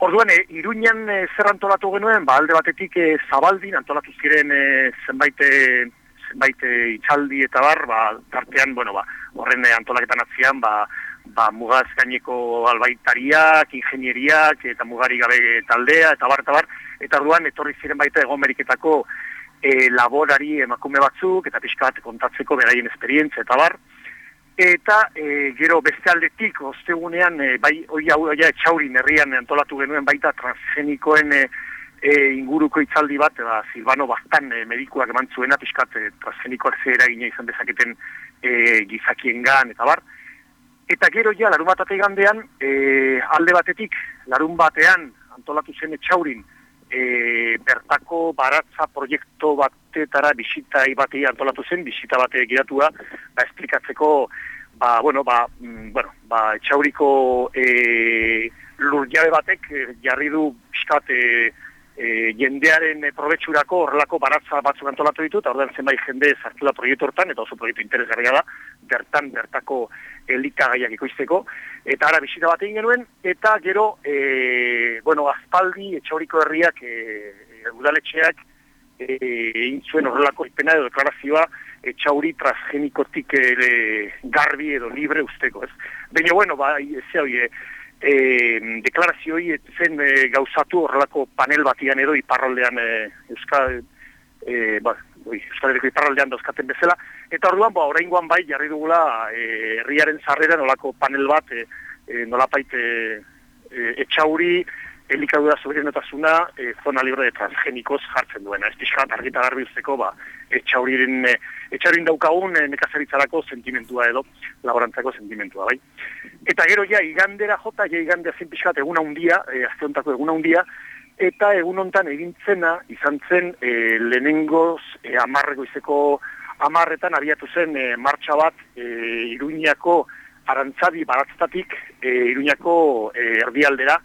Orduan, e, Iruñan e, zer antolatu genuen, ba, alde batetik e, Zabaldin antolatu ziren e, zenbait, e, zenbait e, itxaldi eta bar, ba, tartean, bueno, ba, horren e, antolaketan atzian, ba, ba, mugaz gaineko albaitariak, ingenieriak, eta mugari gabe taldea, eta bar, eta bar, eta orduan etorri ziren baita Ego Ameriketako e, laborari emakume batzuk, eta pixka bat kontatzeko beraien esperientzia, eta bar, eta e, gero beste aldetik, ostegunean, e, bai, oi hau etxaurin herrian antolatu genuen baita transgenikoen e, e, inguruko itzaldi bat, ba, Silvano Bastan e, medikuak eman zuena, pixkat e, transgenikoak ze eragina izan dezaketen e, gizakiengan, eta bar. Eta gero ja, larun bat gandean, e, alde batetik, larun batean antolatu zen etxaurin, e, bertako baratza proiektu batetara bisita batei antolatu zen, bisita bate giratua, ba, esplikatzeko, ba, bueno, ba, mm, bueno, ba, etxauriko e, lurjabe batek e, jarri du piskat e, e, jendearen e, probetxurako horrelako baratza batzuk antolatu ditu, eta ordean zenbait jende sartu da proiektu hortan, eta oso proiektu interesgarria da, bertan, bertako elikagaiak ikoizteko, eta ara bisita bat egin genuen, eta gero, e, bueno, azpaldi etxauriko herriak, e, udaletxeak, e, egin zuen horrelako ipena edo deklarazioa etxauri transgenikotik e, garbi edo libre usteko, ez? Baina, bueno, ba, ez hoi, e, deklarazio hori zen e, gauzatu horrelako panel batian edo iparraldean e, Euskal, e, ba, oi, Euskal Herriko iparraldean dauzkaten bezala, eta orduan, ba, oraingoan bai, jarri dugula e, herriaren sarrera nolako panel bat, e, e, nolapait e, e, etxauri, elikadura soberanotasuna e, zona libre de transgenikoz jartzen duena. Ez pixka argita garbi uzteko, ba, etxauriren, e, etxaurin daukagun e, nekazaritzarako sentimentua edo, laborantzako sentimentua, bai. Eta gero ja, igandera jota, ja igandea zen pixka bat eguna hundia, e, azte hontako eguna hundia, eta egun hontan egintzena izan zen e, lehenengoz e, amarreko izeko amarretan abiatu zen e, martxa bat e, Iruñako arantzabi baratztatik e, Iruñako e, erdialdera,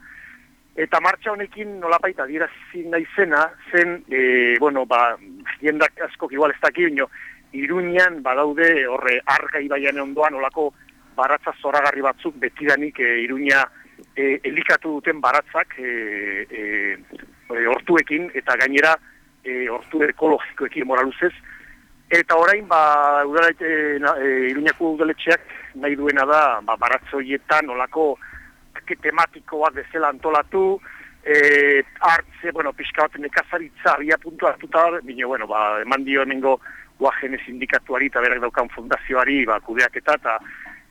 Eta martxa honekin nolapait adierazi naizena zen, e, bueno, ba, jendak askok igual ez daki, ino, Iruñan badaude horre arga ibaian ondoan olako baratza zoragarri batzuk betidanik e, Iruña e, elikatu duten baratzak e, e, e, hortuekin eta gainera e, hortu ekologikoekin moraluzez. Eta orain, ba, udalet, e, e, Iruñako udaletxeak nahi duena da, ba, baratzoietan olako parke tematikoa bezala antolatu, e, hartze, bueno, pixka bat nekazaritza abia puntu hartuta, bine, bueno, ba, eman dio emengo guajene sindikatuari eta berak daukan fundazioari, ba, kudeak eta,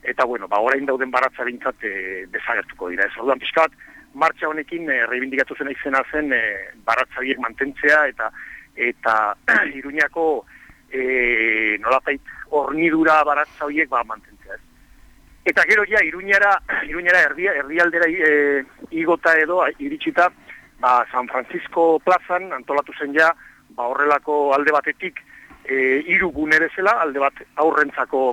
eta, bueno, ba, orain dauden baratza bintzat e, desagertuko dira. Ez orduan, pixka bat, martxa honekin e, reibindikatu zen izena zen e, baratzaiek mantentzea eta eta iruñako e, nolapait hornidura baratza horiek ba, mantentzea. Eta gero ja, iruñara, iruñara erdia, erdialdera e, igota edo, iritsita, ba, San Francisco plazan, antolatu zen ja, ba, horrelako alde batetik, e, iru gune bezala, alde bat aurrentzako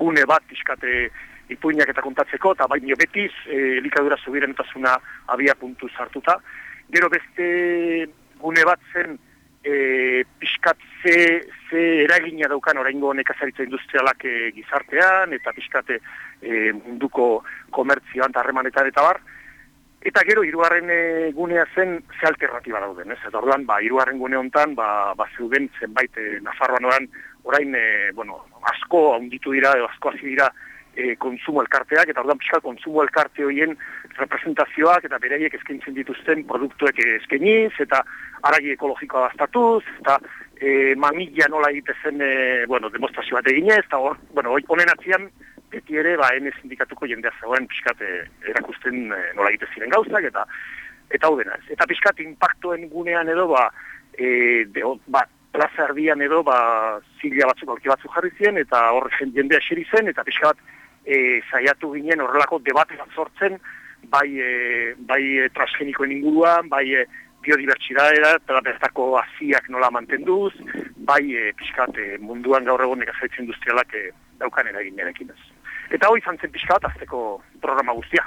gune bat, pixkate ipuinak eta kontatzeko, eta baino betiz, e, likadura zubiren eta abia puntu sartuta. Gero beste gune bat zen, e, pixkat ze, ze eragina daukan oraingo nekazaritza industrialak e, gizartean, eta pixkate e, munduko komertzioan eta harremanetan eta bar. Eta gero, hirugarren e, gunea zen ze alternatiba dauden, ez? Eta orduan, ba, hirugarren gune hontan, ba, ba zeuden zenbait e, Nafarroan orain, orain e, bueno, asko handitu dira, asko hasi dira e, konsumo elkarteak, eta orduan pixka konsumo elkarte horien representazioak eta beraiek eskaintzen dituzten produktuek eskainiz, eta aragi ekologikoa bastatuz, eta e, mamilla nola egitezen, e, bueno, demostrazio bat eginez, eta hor, bueno, honen atzian, beti ere, ba, ene sindikatuko jendea zegoen pixkat e, erakusten e, nola egite ziren gauzak, eta eta hau dena, eta pixkat impactoen gunean edo, ba, e, de, ba, plaza erdian edo, ba, zila batzuk, aurki batzuk jarri ziren, eta hor jendea eseri zen, eta pixkat e, zaiatu ginen horrelako debate bat sortzen, bai, e, bai e, transgenikoen inguruan, bai e, biodibertsidadera, eta bertako aziak nola mantenduz, bai e, pixkat e, munduan gaur egon nekazaitz industrialak e, daukan eragin ez. Eta hoi izan zen pixkat, azteko programa guztia.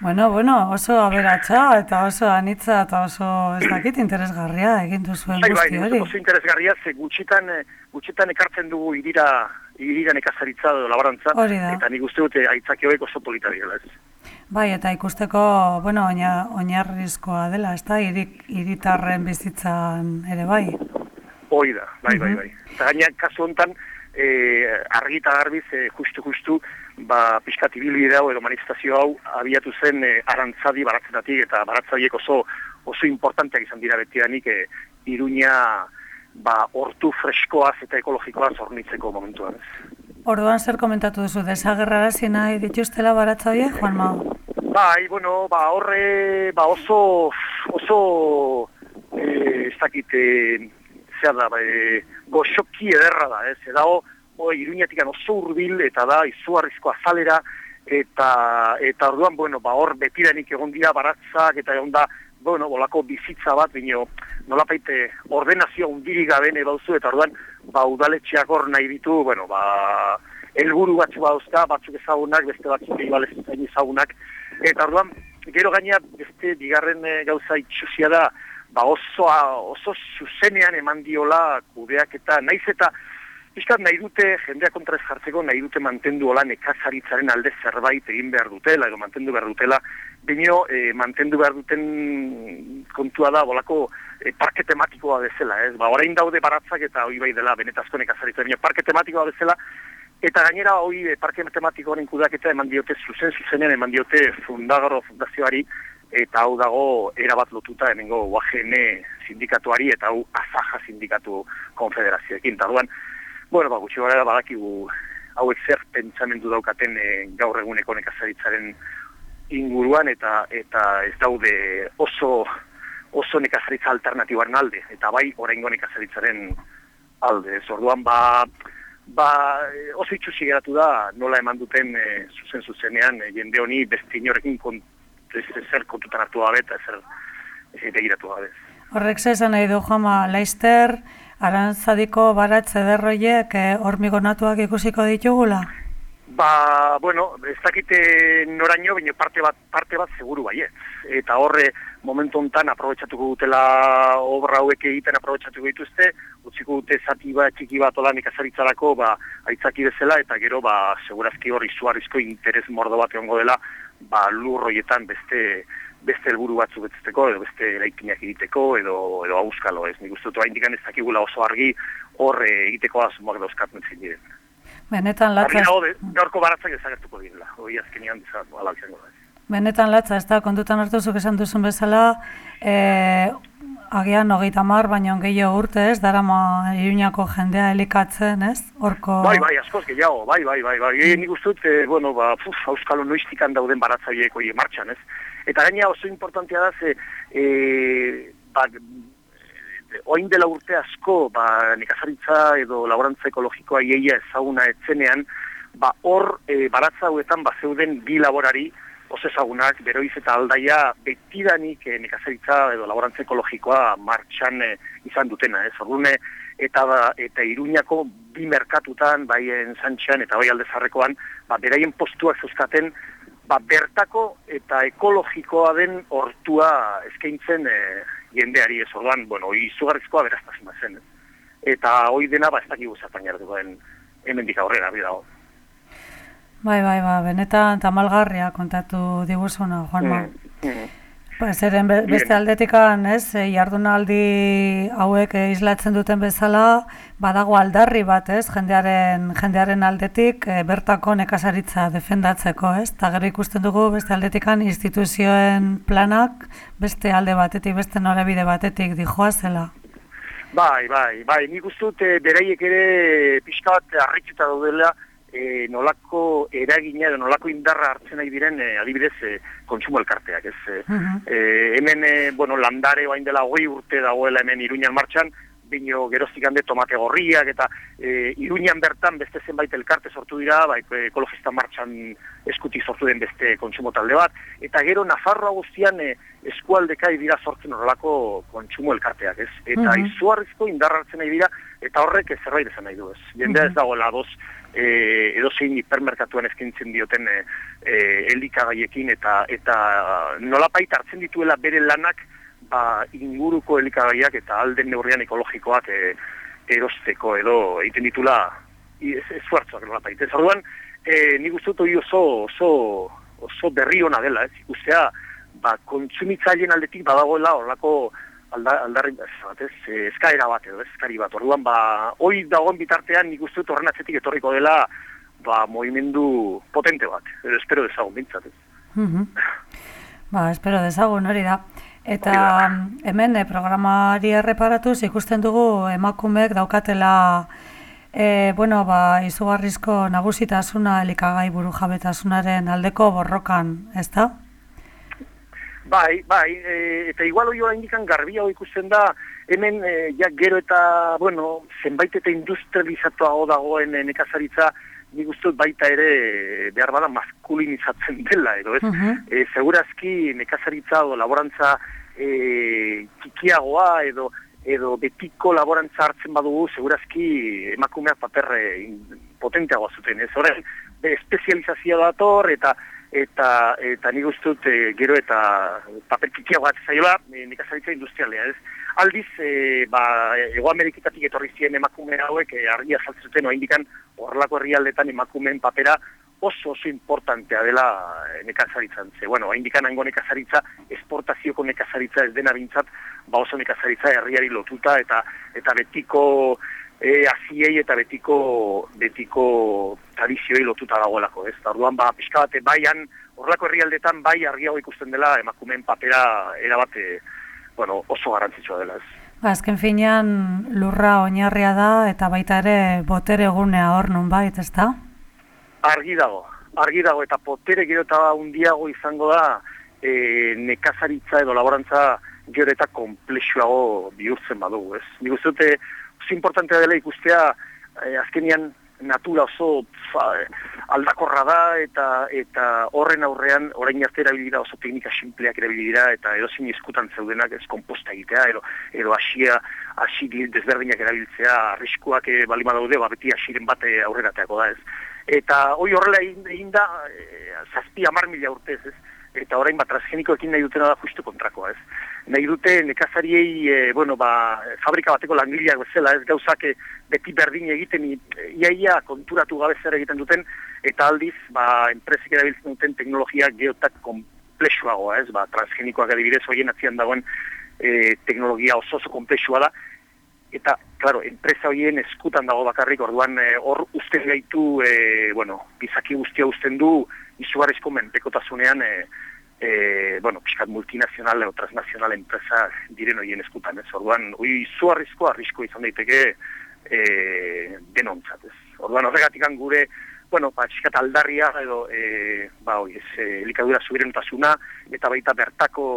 Bueno, bueno, oso aberatsa eta oso anitza eta oso ez dakit interesgarria egin duzuen bai, guzti bai, hori. oso interesgarria, ze gutxitan, e, gutxitan ekartzen dugu irira, irira nekazaritza edo da. eta nik uste dute aitzaki horiek oso polita direla ez. Bai, eta ikusteko, bueno, oina, oinarrizkoa dela, ez da, irik, iritarren bizitzan ere bai. Hoi da, bai, bai, bai. Eta gaina, kasu honetan, e, argi eta garbiz, e, justu-justu, ba, pixkat ibilbide hau edo manifestazio hau abiatu zen e, arantzadi baratzetatik eta baratzadiek oso oso importanteak izan dira betidanik e, iruña ba, hortu freskoaz eta ekologikoaz hornitzeko momentuan. Orduan zer komentatu duzu, desagerrarazi nahi dituztela baratza horiek, Juan Mao? Bai, bueno, ba, horre, ba, oso, oso, eh, ez dakit, eh, zer da, eh, goxoki ederra da, ez, eta ho, iruñatik oso hurbil eta da, izugarrizko azalera, eta, eta orduan, bueno, ba, hor betidanik egon dira baratzak, eta egon da, bueno, bolako bizitza bat, bino, nolapaite ordenazio hundirik gabe bauzu, eta orduan, ba, udaletxeak hor nahi ditu, bueno, ba, helburu batzu bauzka, batzuk ezagunak, beste batzuk igual ez zain ezagunak, eta orduan, gero gaina beste bigarren e, gauza itxusia da, ba oso, oso zuzenean eman diola kudeak eta naiz eta Piskat nahi dute, jendea kontra ez jartzeko, nahi dute mantendu hola nekazaritzaren alde zerbait egin behar dutela, edo mantendu behar dutela, bineo e, mantendu behar duten kontua da, bolako e, parke tematikoa bezala, ez? Ba, orain daude baratzak eta hoi bai dela benetazko nekazaritza, bineo parke tematikoa bezala, eta gainera hoi e, parke tematikoaren kudaketa eman diote zuzen zuzenean eman diote fundagaro fundazioari, eta hau dago erabat lotuta hemengo UAGN sindikatuari eta hau azaja sindikatu konfederazioekin. Eta duan, bueno, ba, gutxi gara badakigu hauek zer pentsamendu daukaten e, gaur eguneko nekazaritzaren inguruan eta eta ez daude oso oso nekazaritza alternatibaren alde eta bai oraingo nekazaritzaren alde. Ez orduan ba ba oso itxusi geratu da nola eman duten e, zuzen zuzenean e, jende honi beste inorekin kont, ez, zer kontutan hartu gabe eta zer begiratu gabe. Horrek zesan nahi du jama, Leister, arantzadiko baratze derroiek eh, hormigonatuak ikusiko ditugula? Ba, bueno, ez dakite noraino, baina parte bat, parte bat seguru baiet. Eta horre, momentu hontan aprobetsatuko dutela obra hauek egiten aprobetsatuko dituzte, utziko dute zati bat txiki bat olan ikasaritzarako, ba, aitzaki bezala, eta gero, ba, segurazki hor izugarrizko interes mordo bat egongo dela, ba, lur horietan beste beste helburu batzu betzeko, edo beste eraikinak egiteko, edo, edo auskalo ez. Nik uste dut, hain ez dakigula oso argi hor eh, egiteko asmoak dauzkatzen zin diren. Benetan latza... De- gaurko baratzak ezagertuko direla, hori azkenean izan, ala izango da. Benetan latza, ez da, kontutan hartu zuk esan duzun bezala, e, agian hogeita mar, baino gehiago urte, ez, darama iruñako jendea elikatzen, ez, horko... Bai, bai, askoz gehiago, bai, bai, bai, bai. E, nik uste dut, e, bueno, ba, puf, auskalo noiztikan dauden baratzaileek hori martxan, ez? Eta gaina oso importantea da, ze, e, ba, oin dela urte asko, ba, nekazaritza edo laborantza ekologikoa ieia ezaguna etzenean, ba, hor e, baratza hauetan, ba, zeuden bi laborari, oso ezagunak, beroiz eta aldaia betidanik e, nekazaritza edo laborantza ekologikoa martxan e, izan dutena, ez? Ordune, eta ba, eta Iruñako bi merkatutan, bai Santxean eta bai Aldezarrekoan, ba, beraien postuak zeuzkaten, ba, bertako eta ekologikoa den hortua eskaintzen e, jendeari ez orduan, bueno, izugarrizkoa beraztasuna zen. ez. Eta hoi dena, ba, ez dakigu zertan jarduko den hemendik aurrera, bi dago. Bai, bai, ba, benetan tamalgarria kontatu diguzuna, Juanma. Mm, mm. Ba, zeren be- beste aldetikan, ez, e, jardunaldi hauek e, islatzen duten bezala, badago aldarri bat, ez, jendearen, jendearen aldetik e, bertako nekazaritza defendatzeko, ez, eta gero ikusten dugu beste aldetikan instituzioen planak beste alde batetik, beste norabide batetik dijoa zela. Bai, bai, bai, nik uste dut eh, beraiek ere pixka bat harrituta daudela e, nolako eragina edo nolako indarra hartzen nahi diren e, adibidez e, kontsumo elkarteak, ez? E, Mhm. e, hemen, e, bueno, landare bain dela hogei urte dagoela hemen Iruñan martxan, bino geroztik hande tomate gorriak eta e, Iruñan bertan beste zenbait elkarte sortu dira, bai, ekologista martxan eskutik sortu den beste kontsumo talde bat, eta gero Nafarroa guztian e, eskualdeka dira sortzen horrelako kontsumo elkarteak, ez? Eta Mhm. izugarrizko indarra hartzen nahi dira, eta horrek zerbait esan nahi du, ez? Jendea ez dagoela doz, e, edozein hipermerkatuan eskintzen dioten e, e, elikagaiekin eta eta nolapait hartzen dituela bere lanak ba, inguruko elikagaiak eta alden neurrian ekologikoak e, erosteko edo egiten ditula esfuertzoak nolapait. Ez orduan, e, nik uste dut oso, oso, oso berri ona dela, ez ikustea, ba, kontsumitzaileen aldetik badagoela horlako alda, aldarri bat, ez, e, eskaera bat edo, ez, eskari bat. Orduan, ba, hoi dagoen bitartean nik uste dut horren atzetik etorriko dela ba, movimendu potente bat, edo espero dezagun bintzat, ez. Mhm. Ba, espero dezagun hori da. Eta da. hemen e, programari erreparatuz ikusten dugu emakumeek daukatela e, bueno, ba, izugarrizko nagusitasuna elikagai buru jabetasunaren aldeko borrokan, ezta? Bai, bai, e, eta igual hori indikan garbiago ikusten da, hemen e, ja gero eta, bueno, zenbait eta industrializatuago dagoen e, nekazaritza, nik uste baita ere e, behar bada maskulinizatzen dela, edo ez? Mhm. e, segurazki nekazaritza edo laborantza e, txikiagoa edo edo betiko laborantza hartzen badugu, segurazki emakumeak paper e, potenteagoa zuten, ez? Horren, espezializazioa dator eta eta eta nik uste e, gero eta paper txikiagoa zaiola e, nekazaritza industrialea, ez? Aldiz, e, ba, Ego Ameriketatik etorri ziren emakume hauek e, argia saltzuten oaindikan horrelako herrialdetan emakumeen papera oso oso importantea dela nekazaritzan. Ze, bueno, indikan hango nekazaritza, esportazioko nekazaritza ez dena bintzat, ba oso nekazaritza herriari lotuta eta eta betiko e, aziei eta betiko betiko tradizioei lotuta dagoelako, ez? Orduan, ba, pixka bate, baian, horrelako herrialdetan bai argiago ikusten dela emakumeen papera erabate, bueno, oso garrantzitsua dela, ez? Ba, azken finean lurra oinarria da eta baita ere botere egunea hor nunbait, ezta? Argi dago, argi dago eta potere gero eta undiago izango da e, nekazaritza edo laborantza gero eta komplexuago bihurtzen badugu, ez? Nik uste dute, importantea dela ikustea, e, azkenian natura oso fa, aldakorra da eta eta horren aurrean orain arte erabili oso teknika sinpleak erabili dira eta edozin eskutan zeudenak ez komposta egitea edo edo hasia hasi desberdinak erabiltzea arriskuak e, bali badaude ba beti hasiren bat eh, aurrerateako da ez. Eta hoi horrela egin, da e, zazpi amar mila urtez ez. Eta orain bat transgenikoekin nahi dutena da justu kontrakoa ez nahi dute nekazariei, e, bueno, ba, fabrika bateko langileak bezala, ez gauzak e, beti berdin egiten, iaia konturatu gabe zer egiten duten, eta aldiz, ba, enpresik erabiltzen duten teknologia geotak komplexuagoa, ez, ba, transgenikoak adibidez, hoien atzian dagoen e, teknologia oso oso komplexua da, eta, claro, enpresa hoien eskutan dago bakarrik, orduan e, hor e, usten gaitu, e, bueno, bizaki guztia usten du, izugarrizko menpekotasunean, e, e, bueno, pixkat multinazional edo transnazional enpresa diren horien eskutan, ez? Orduan, hui zu arrisko, izan daiteke e, denontzat, ez? Orduan, horregatik gure, bueno, ba, pixkat aldarria edo, e, ba, oi, ez, e, elikadura zubirentasuna, eta baita bertako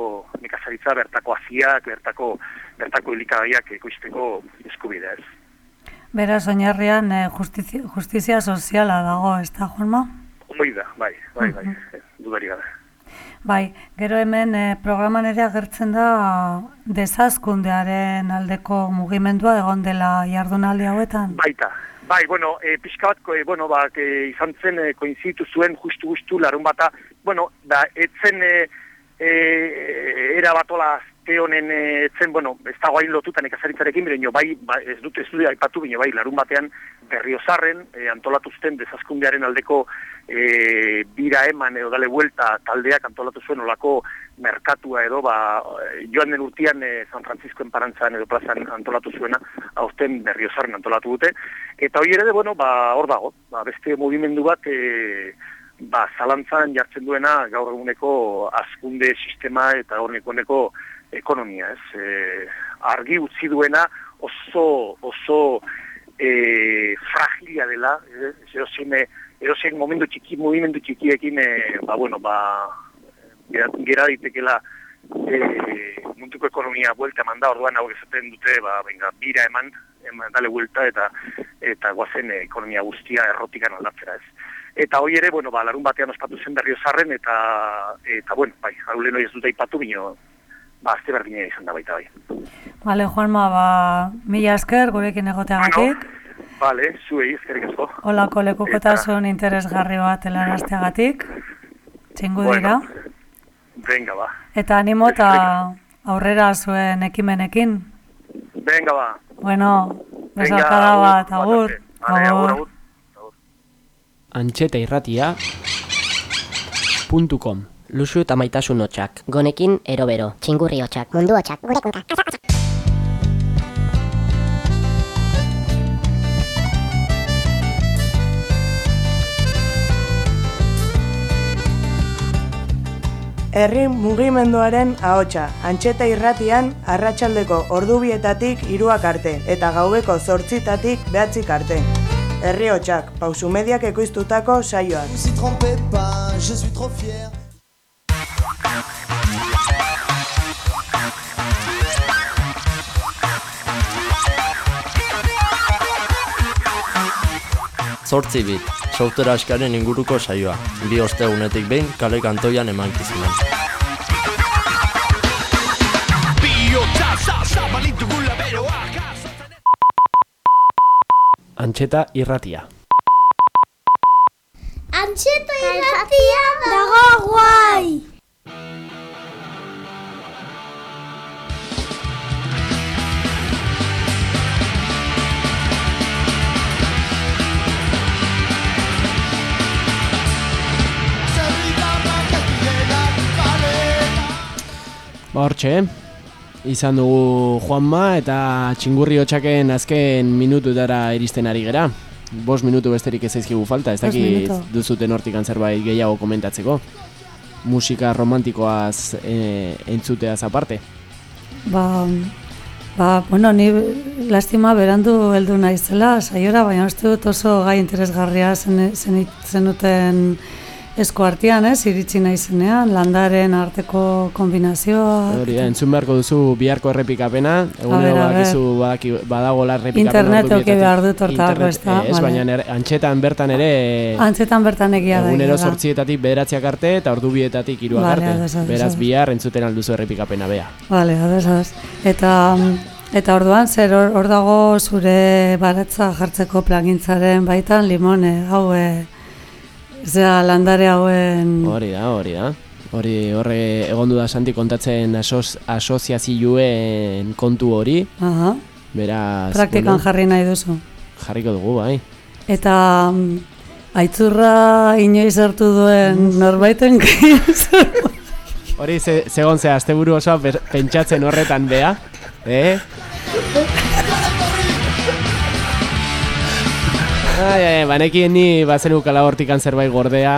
nekazaritza, bertako aziak, bertako, bertako elikadaiak ekoizteko eskubidea, ez? Beraz, oinarrian justizia, justizia soziala dago, ez da, Juanma? Hoi da, bai, bai, bai, bai, dudari gara. Bai, gero hemen e, programan ere agertzen da desazkundearen aldeko mugimendua egon dela jardunaldi hauetan? Baita, bai, bueno, e, pixka bat, e, bueno, ba, e, izan zen e, koinzitu zuen justu-justu larun bata, bueno, da, etzen e, e, era azte honen etzen, bueno, ez dago hain lotutan ekazaritzarekin, bine, bai, ba, ez dut ez dut aipatu, bine, bai, larun batean berriozarren, e, antolatuzten desazkundearen aldeko e, bira eman edo dale vuelta taldeak antolatu zuen olako merkatua edo ba, joan den urtean e, San Francisco enparantzan edo plazan antolatu zuena hauzten berriozaren antolatu dute. Eta hori ere, bueno, ba, hor dago. Ba, beste movimendu bat e, ba, zalantzan jartzen duena gaur eguneko azkunde sistema eta gaur eguneko ekonomia ez e, argi utzi duena oso oso e, fragilia dela, zero zine, erosen momentu txiki, movimendu txikiekin, e, ba, bueno, ba, gera ditekela e, munduko ekonomia buelta eman da, orduan hau ezaten dute, ba, venga, bira eman, eman dale buelta, eta eta guazen e, ekonomia guztia errotikan aldatzera ez. Eta hoi ere, bueno, ba, larun batean ospatu zen berrio zarren, eta, eta bueno, bai, hau ez dute ipatu, bino, ba, azte berdina izan da baita bai. Vale, Juanma, ba, mila esker, gurekin egoteagatik. Bueno, Vale, zuei, ezkerrik asko. Olako lekukotasun interesgarri bat elarazteagatik. Txingu dira. Venga, ba. Eta animo eta aurrera zuen ekimenekin. Venga, ba. Bueno, besakada bat, agur. Vale, agur, agur. Antxeta irratia .com Lusu eta maitasun hotxak. Gonekin erobero. Txingurri hotxak. Mundu hotxak. Gure kunta. Herri mugimenduaren ahotsa, antxeta irratian, arratsaldeko ordubietatik iruak arte, eta gaubeko zortzitatik behatzik arte. Herri hotxak, pausu mediak ekoiztutako saioak. Zortzi bit, software askaren inguruko saioa. Bi ostegunetik behin kale kantoian eman kizunen. Antxeta irratia. Antxeta irratia dago guai! Ba hortxe, izan dugu Juanma eta txingurri hotxaken azken minututara iristen ari gera. Bos minutu besterik ez aizkigu falta, ez dakit duzuten hortik zerbait gehiago komentatzeko. Musika romantikoaz e, entzuteaz aparte. Ba, ba, bueno, ni lastima berandu heldu naizela, saiora, baina uste dut oso gai interesgarria zen, zen, zenuten esku artean, ez, iritsi naizenean, landaren arteko kombinazioa. Hori da, entzun beharko duzu biharko errepikapena, egunero badakizu badaki, badagola errepikapena. Internet bietatik. behar dut hortarako, ezta? Ez, Vale. baina er, antxetan bertan ere Antzetan bertan egia da. egunero da. sortzietatik bederatziak arte eta ordu bietatik iruak Vale, arte. ados, ados, Beraz bihar entzuten alduzu errepikapena bea. Vale, ados, ados. Eta, mm, eta orduan, zer hor, hor dago zure baratza jartzeko plagintzaren baitan limone, hau, e, zera landare hauen... Hori da, hori da. Hori horre egondu da Santi kontatzen asoz, asoziazioen kontu hori. Aha, Beraz, praktikan jarri nahi duzu. jarriko dugu, bai. Eta mm, aitzurra inoiz hartu duen norbaiten Hori ze, zegon ze asteburu osoa pe- pentsatzen horretan bea, eh? Ai, ai, banekien ni bazenukala hortikan zerbait gordea.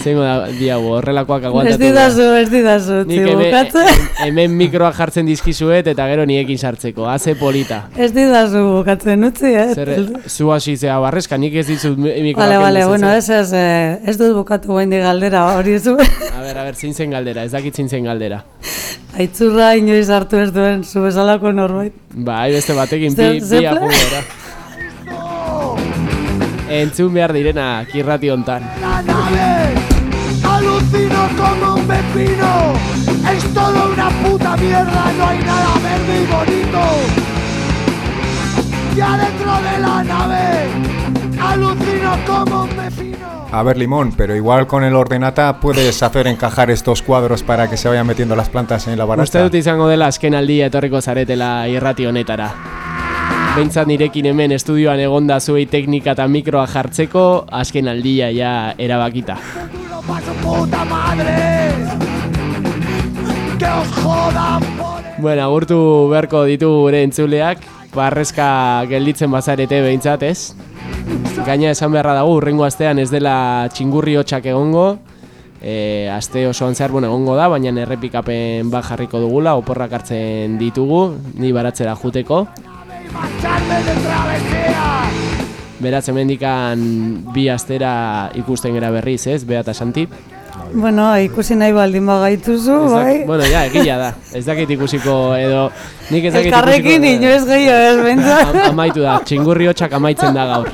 Zengo da, diago, horrelakoak Ez aguantatu. didazu, ez didazu, Nik hemen, bukatzen. hemen mikroak jartzen dizkizuet eta gero niekin sartzeko, haze polita. Ez didazu bukatzen utzi, eh? Zer, zu hasi zea barreska, nik ez dizut mi- mikroak Vale, vale, bueno, ez ez, eh, ez dut bukatu guen galdera, hori zu. A ber, a ber, zein zen galdera, ez dakit zein zen galdera. Aitzurra inoiz hartu ez duen, zu bezalako norbait. Bai, beste batekin bi, bi. Entzun behar direna kirrati hontan. La nave, alucino como un pepino. Es todo una puta mierda, no hay nada verde y bonito. Y adentro de la nave, alucino como un pepino. A ver, Limón, pero igual con el ordenata puedes hacer encajar estos cuadros para que se vayan metiendo las plantas en la Uste baracha. dut izango dela azken aldia etorriko zaretela irrati honetara. Behintzat nirekin hemen estudioan egonda zuei teknika eta mikroa jartzeko azken aldia ja erabakita. Bueno, agurtu beharko ditu gure entzuleak, barrezka gelditzen bazarete behintzat, ez? Gaina esan beharra dago, urrengo astean ez dela txingurri hotxak egongo, e, aste osoan zehar, bueno, egongo da, baina errepikapen bat jarriko dugula, oporrak hartzen ditugu, ni baratzera juteko. Marcharme de travesía. Beraz, hemendikan bi astera ikusten gera berriz, ez, Bea eta Santi? Bueno, ikusi nahi baldin bagaituzu, bai. Bueno, ja, egia da. Ez dakit ikusiko edo... Nik ez dakit Elkarrekin ikusiko... inoiz gehiago ez, behintzat. Am- amaitu da, txingurri hotxak amaitzen da gaur.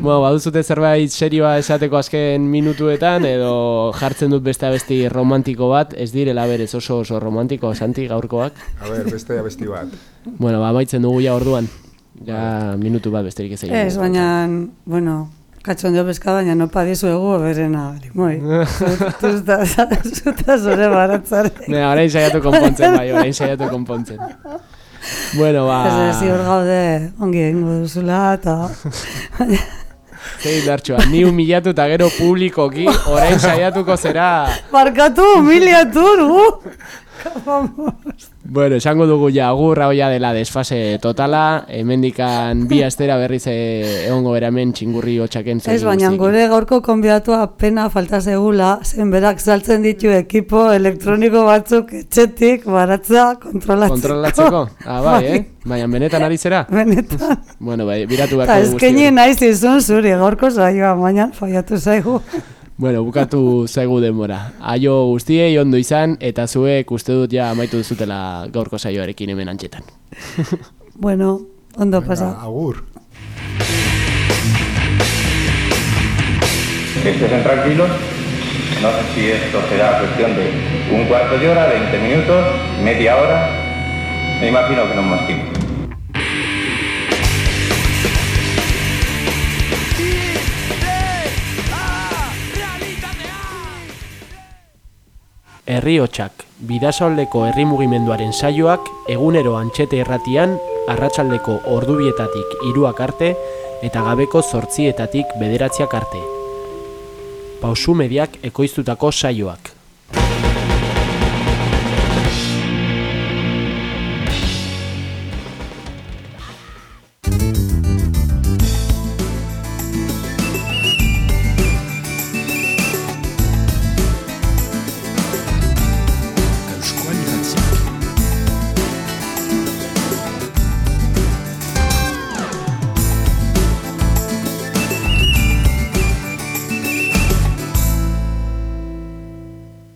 Bueno, baduzute zerbait serioa esateko azken minutuetan edo jartzen dut beste abesti romantiko bat, ez direla berez oso oso romantiko, Santi, gaurkoak. A ver, beste abesti bat. Bueno, ba, amaitzen dugu ja orduan. Ja, minutu bat besterik ez egin. Ez, baina, bueno, katxondo bezka baina no padizuegu berena, limoi. Zuta, zuta zure baratzare. Ne, orain saiatu konpontzen, bai, orain saiatu konpontzen. Bueno, ba... Ez ez, gaude ongi egingo duzula, eta... Zein dartxoa, ni humilatu eta gero publikoki, orain saiatuko zera... Barkatu, humiliatu, gu! Bueno, esango dugu ja, agurra hoia dela desfase totala, hemendikan bi astera berriz eh, egongo bera hemen txingurri hotxaken Ez, baina gure gaurko konbidatua pena falta zegula, zen berak saltzen ditu ekipo elektroniko batzuk etxetik baratza kontrolatzeko. Kontrolatzeko? Ah, bai, eh? Baina benetan ari zera? Benetan. Bueno, bai, biratu beharko dugu eskaini naiz izun zuri gaurko saioa, baina faiatu zaigu. Bueno, bukatu zaigu denbora. Aio guztiei ondo izan, eta zuek uste dut ja amaitu duzutela gaurko saioarekin hemen antxetan. Bueno, ondo pasa. Agur. Estén tranquilos. No sé si esto será cuestión de un cuarto de hora, 20 minutos, media hora. Me imagino que no más tiempo. Herri hotxak, bidasoaldeko herri mugimenduaren saioak egunero antxete erratian, arratsaldeko ordubietatik iruak arte eta gabeko zortzietatik bederatziak arte. Pausu mediak ekoiztutako saioak.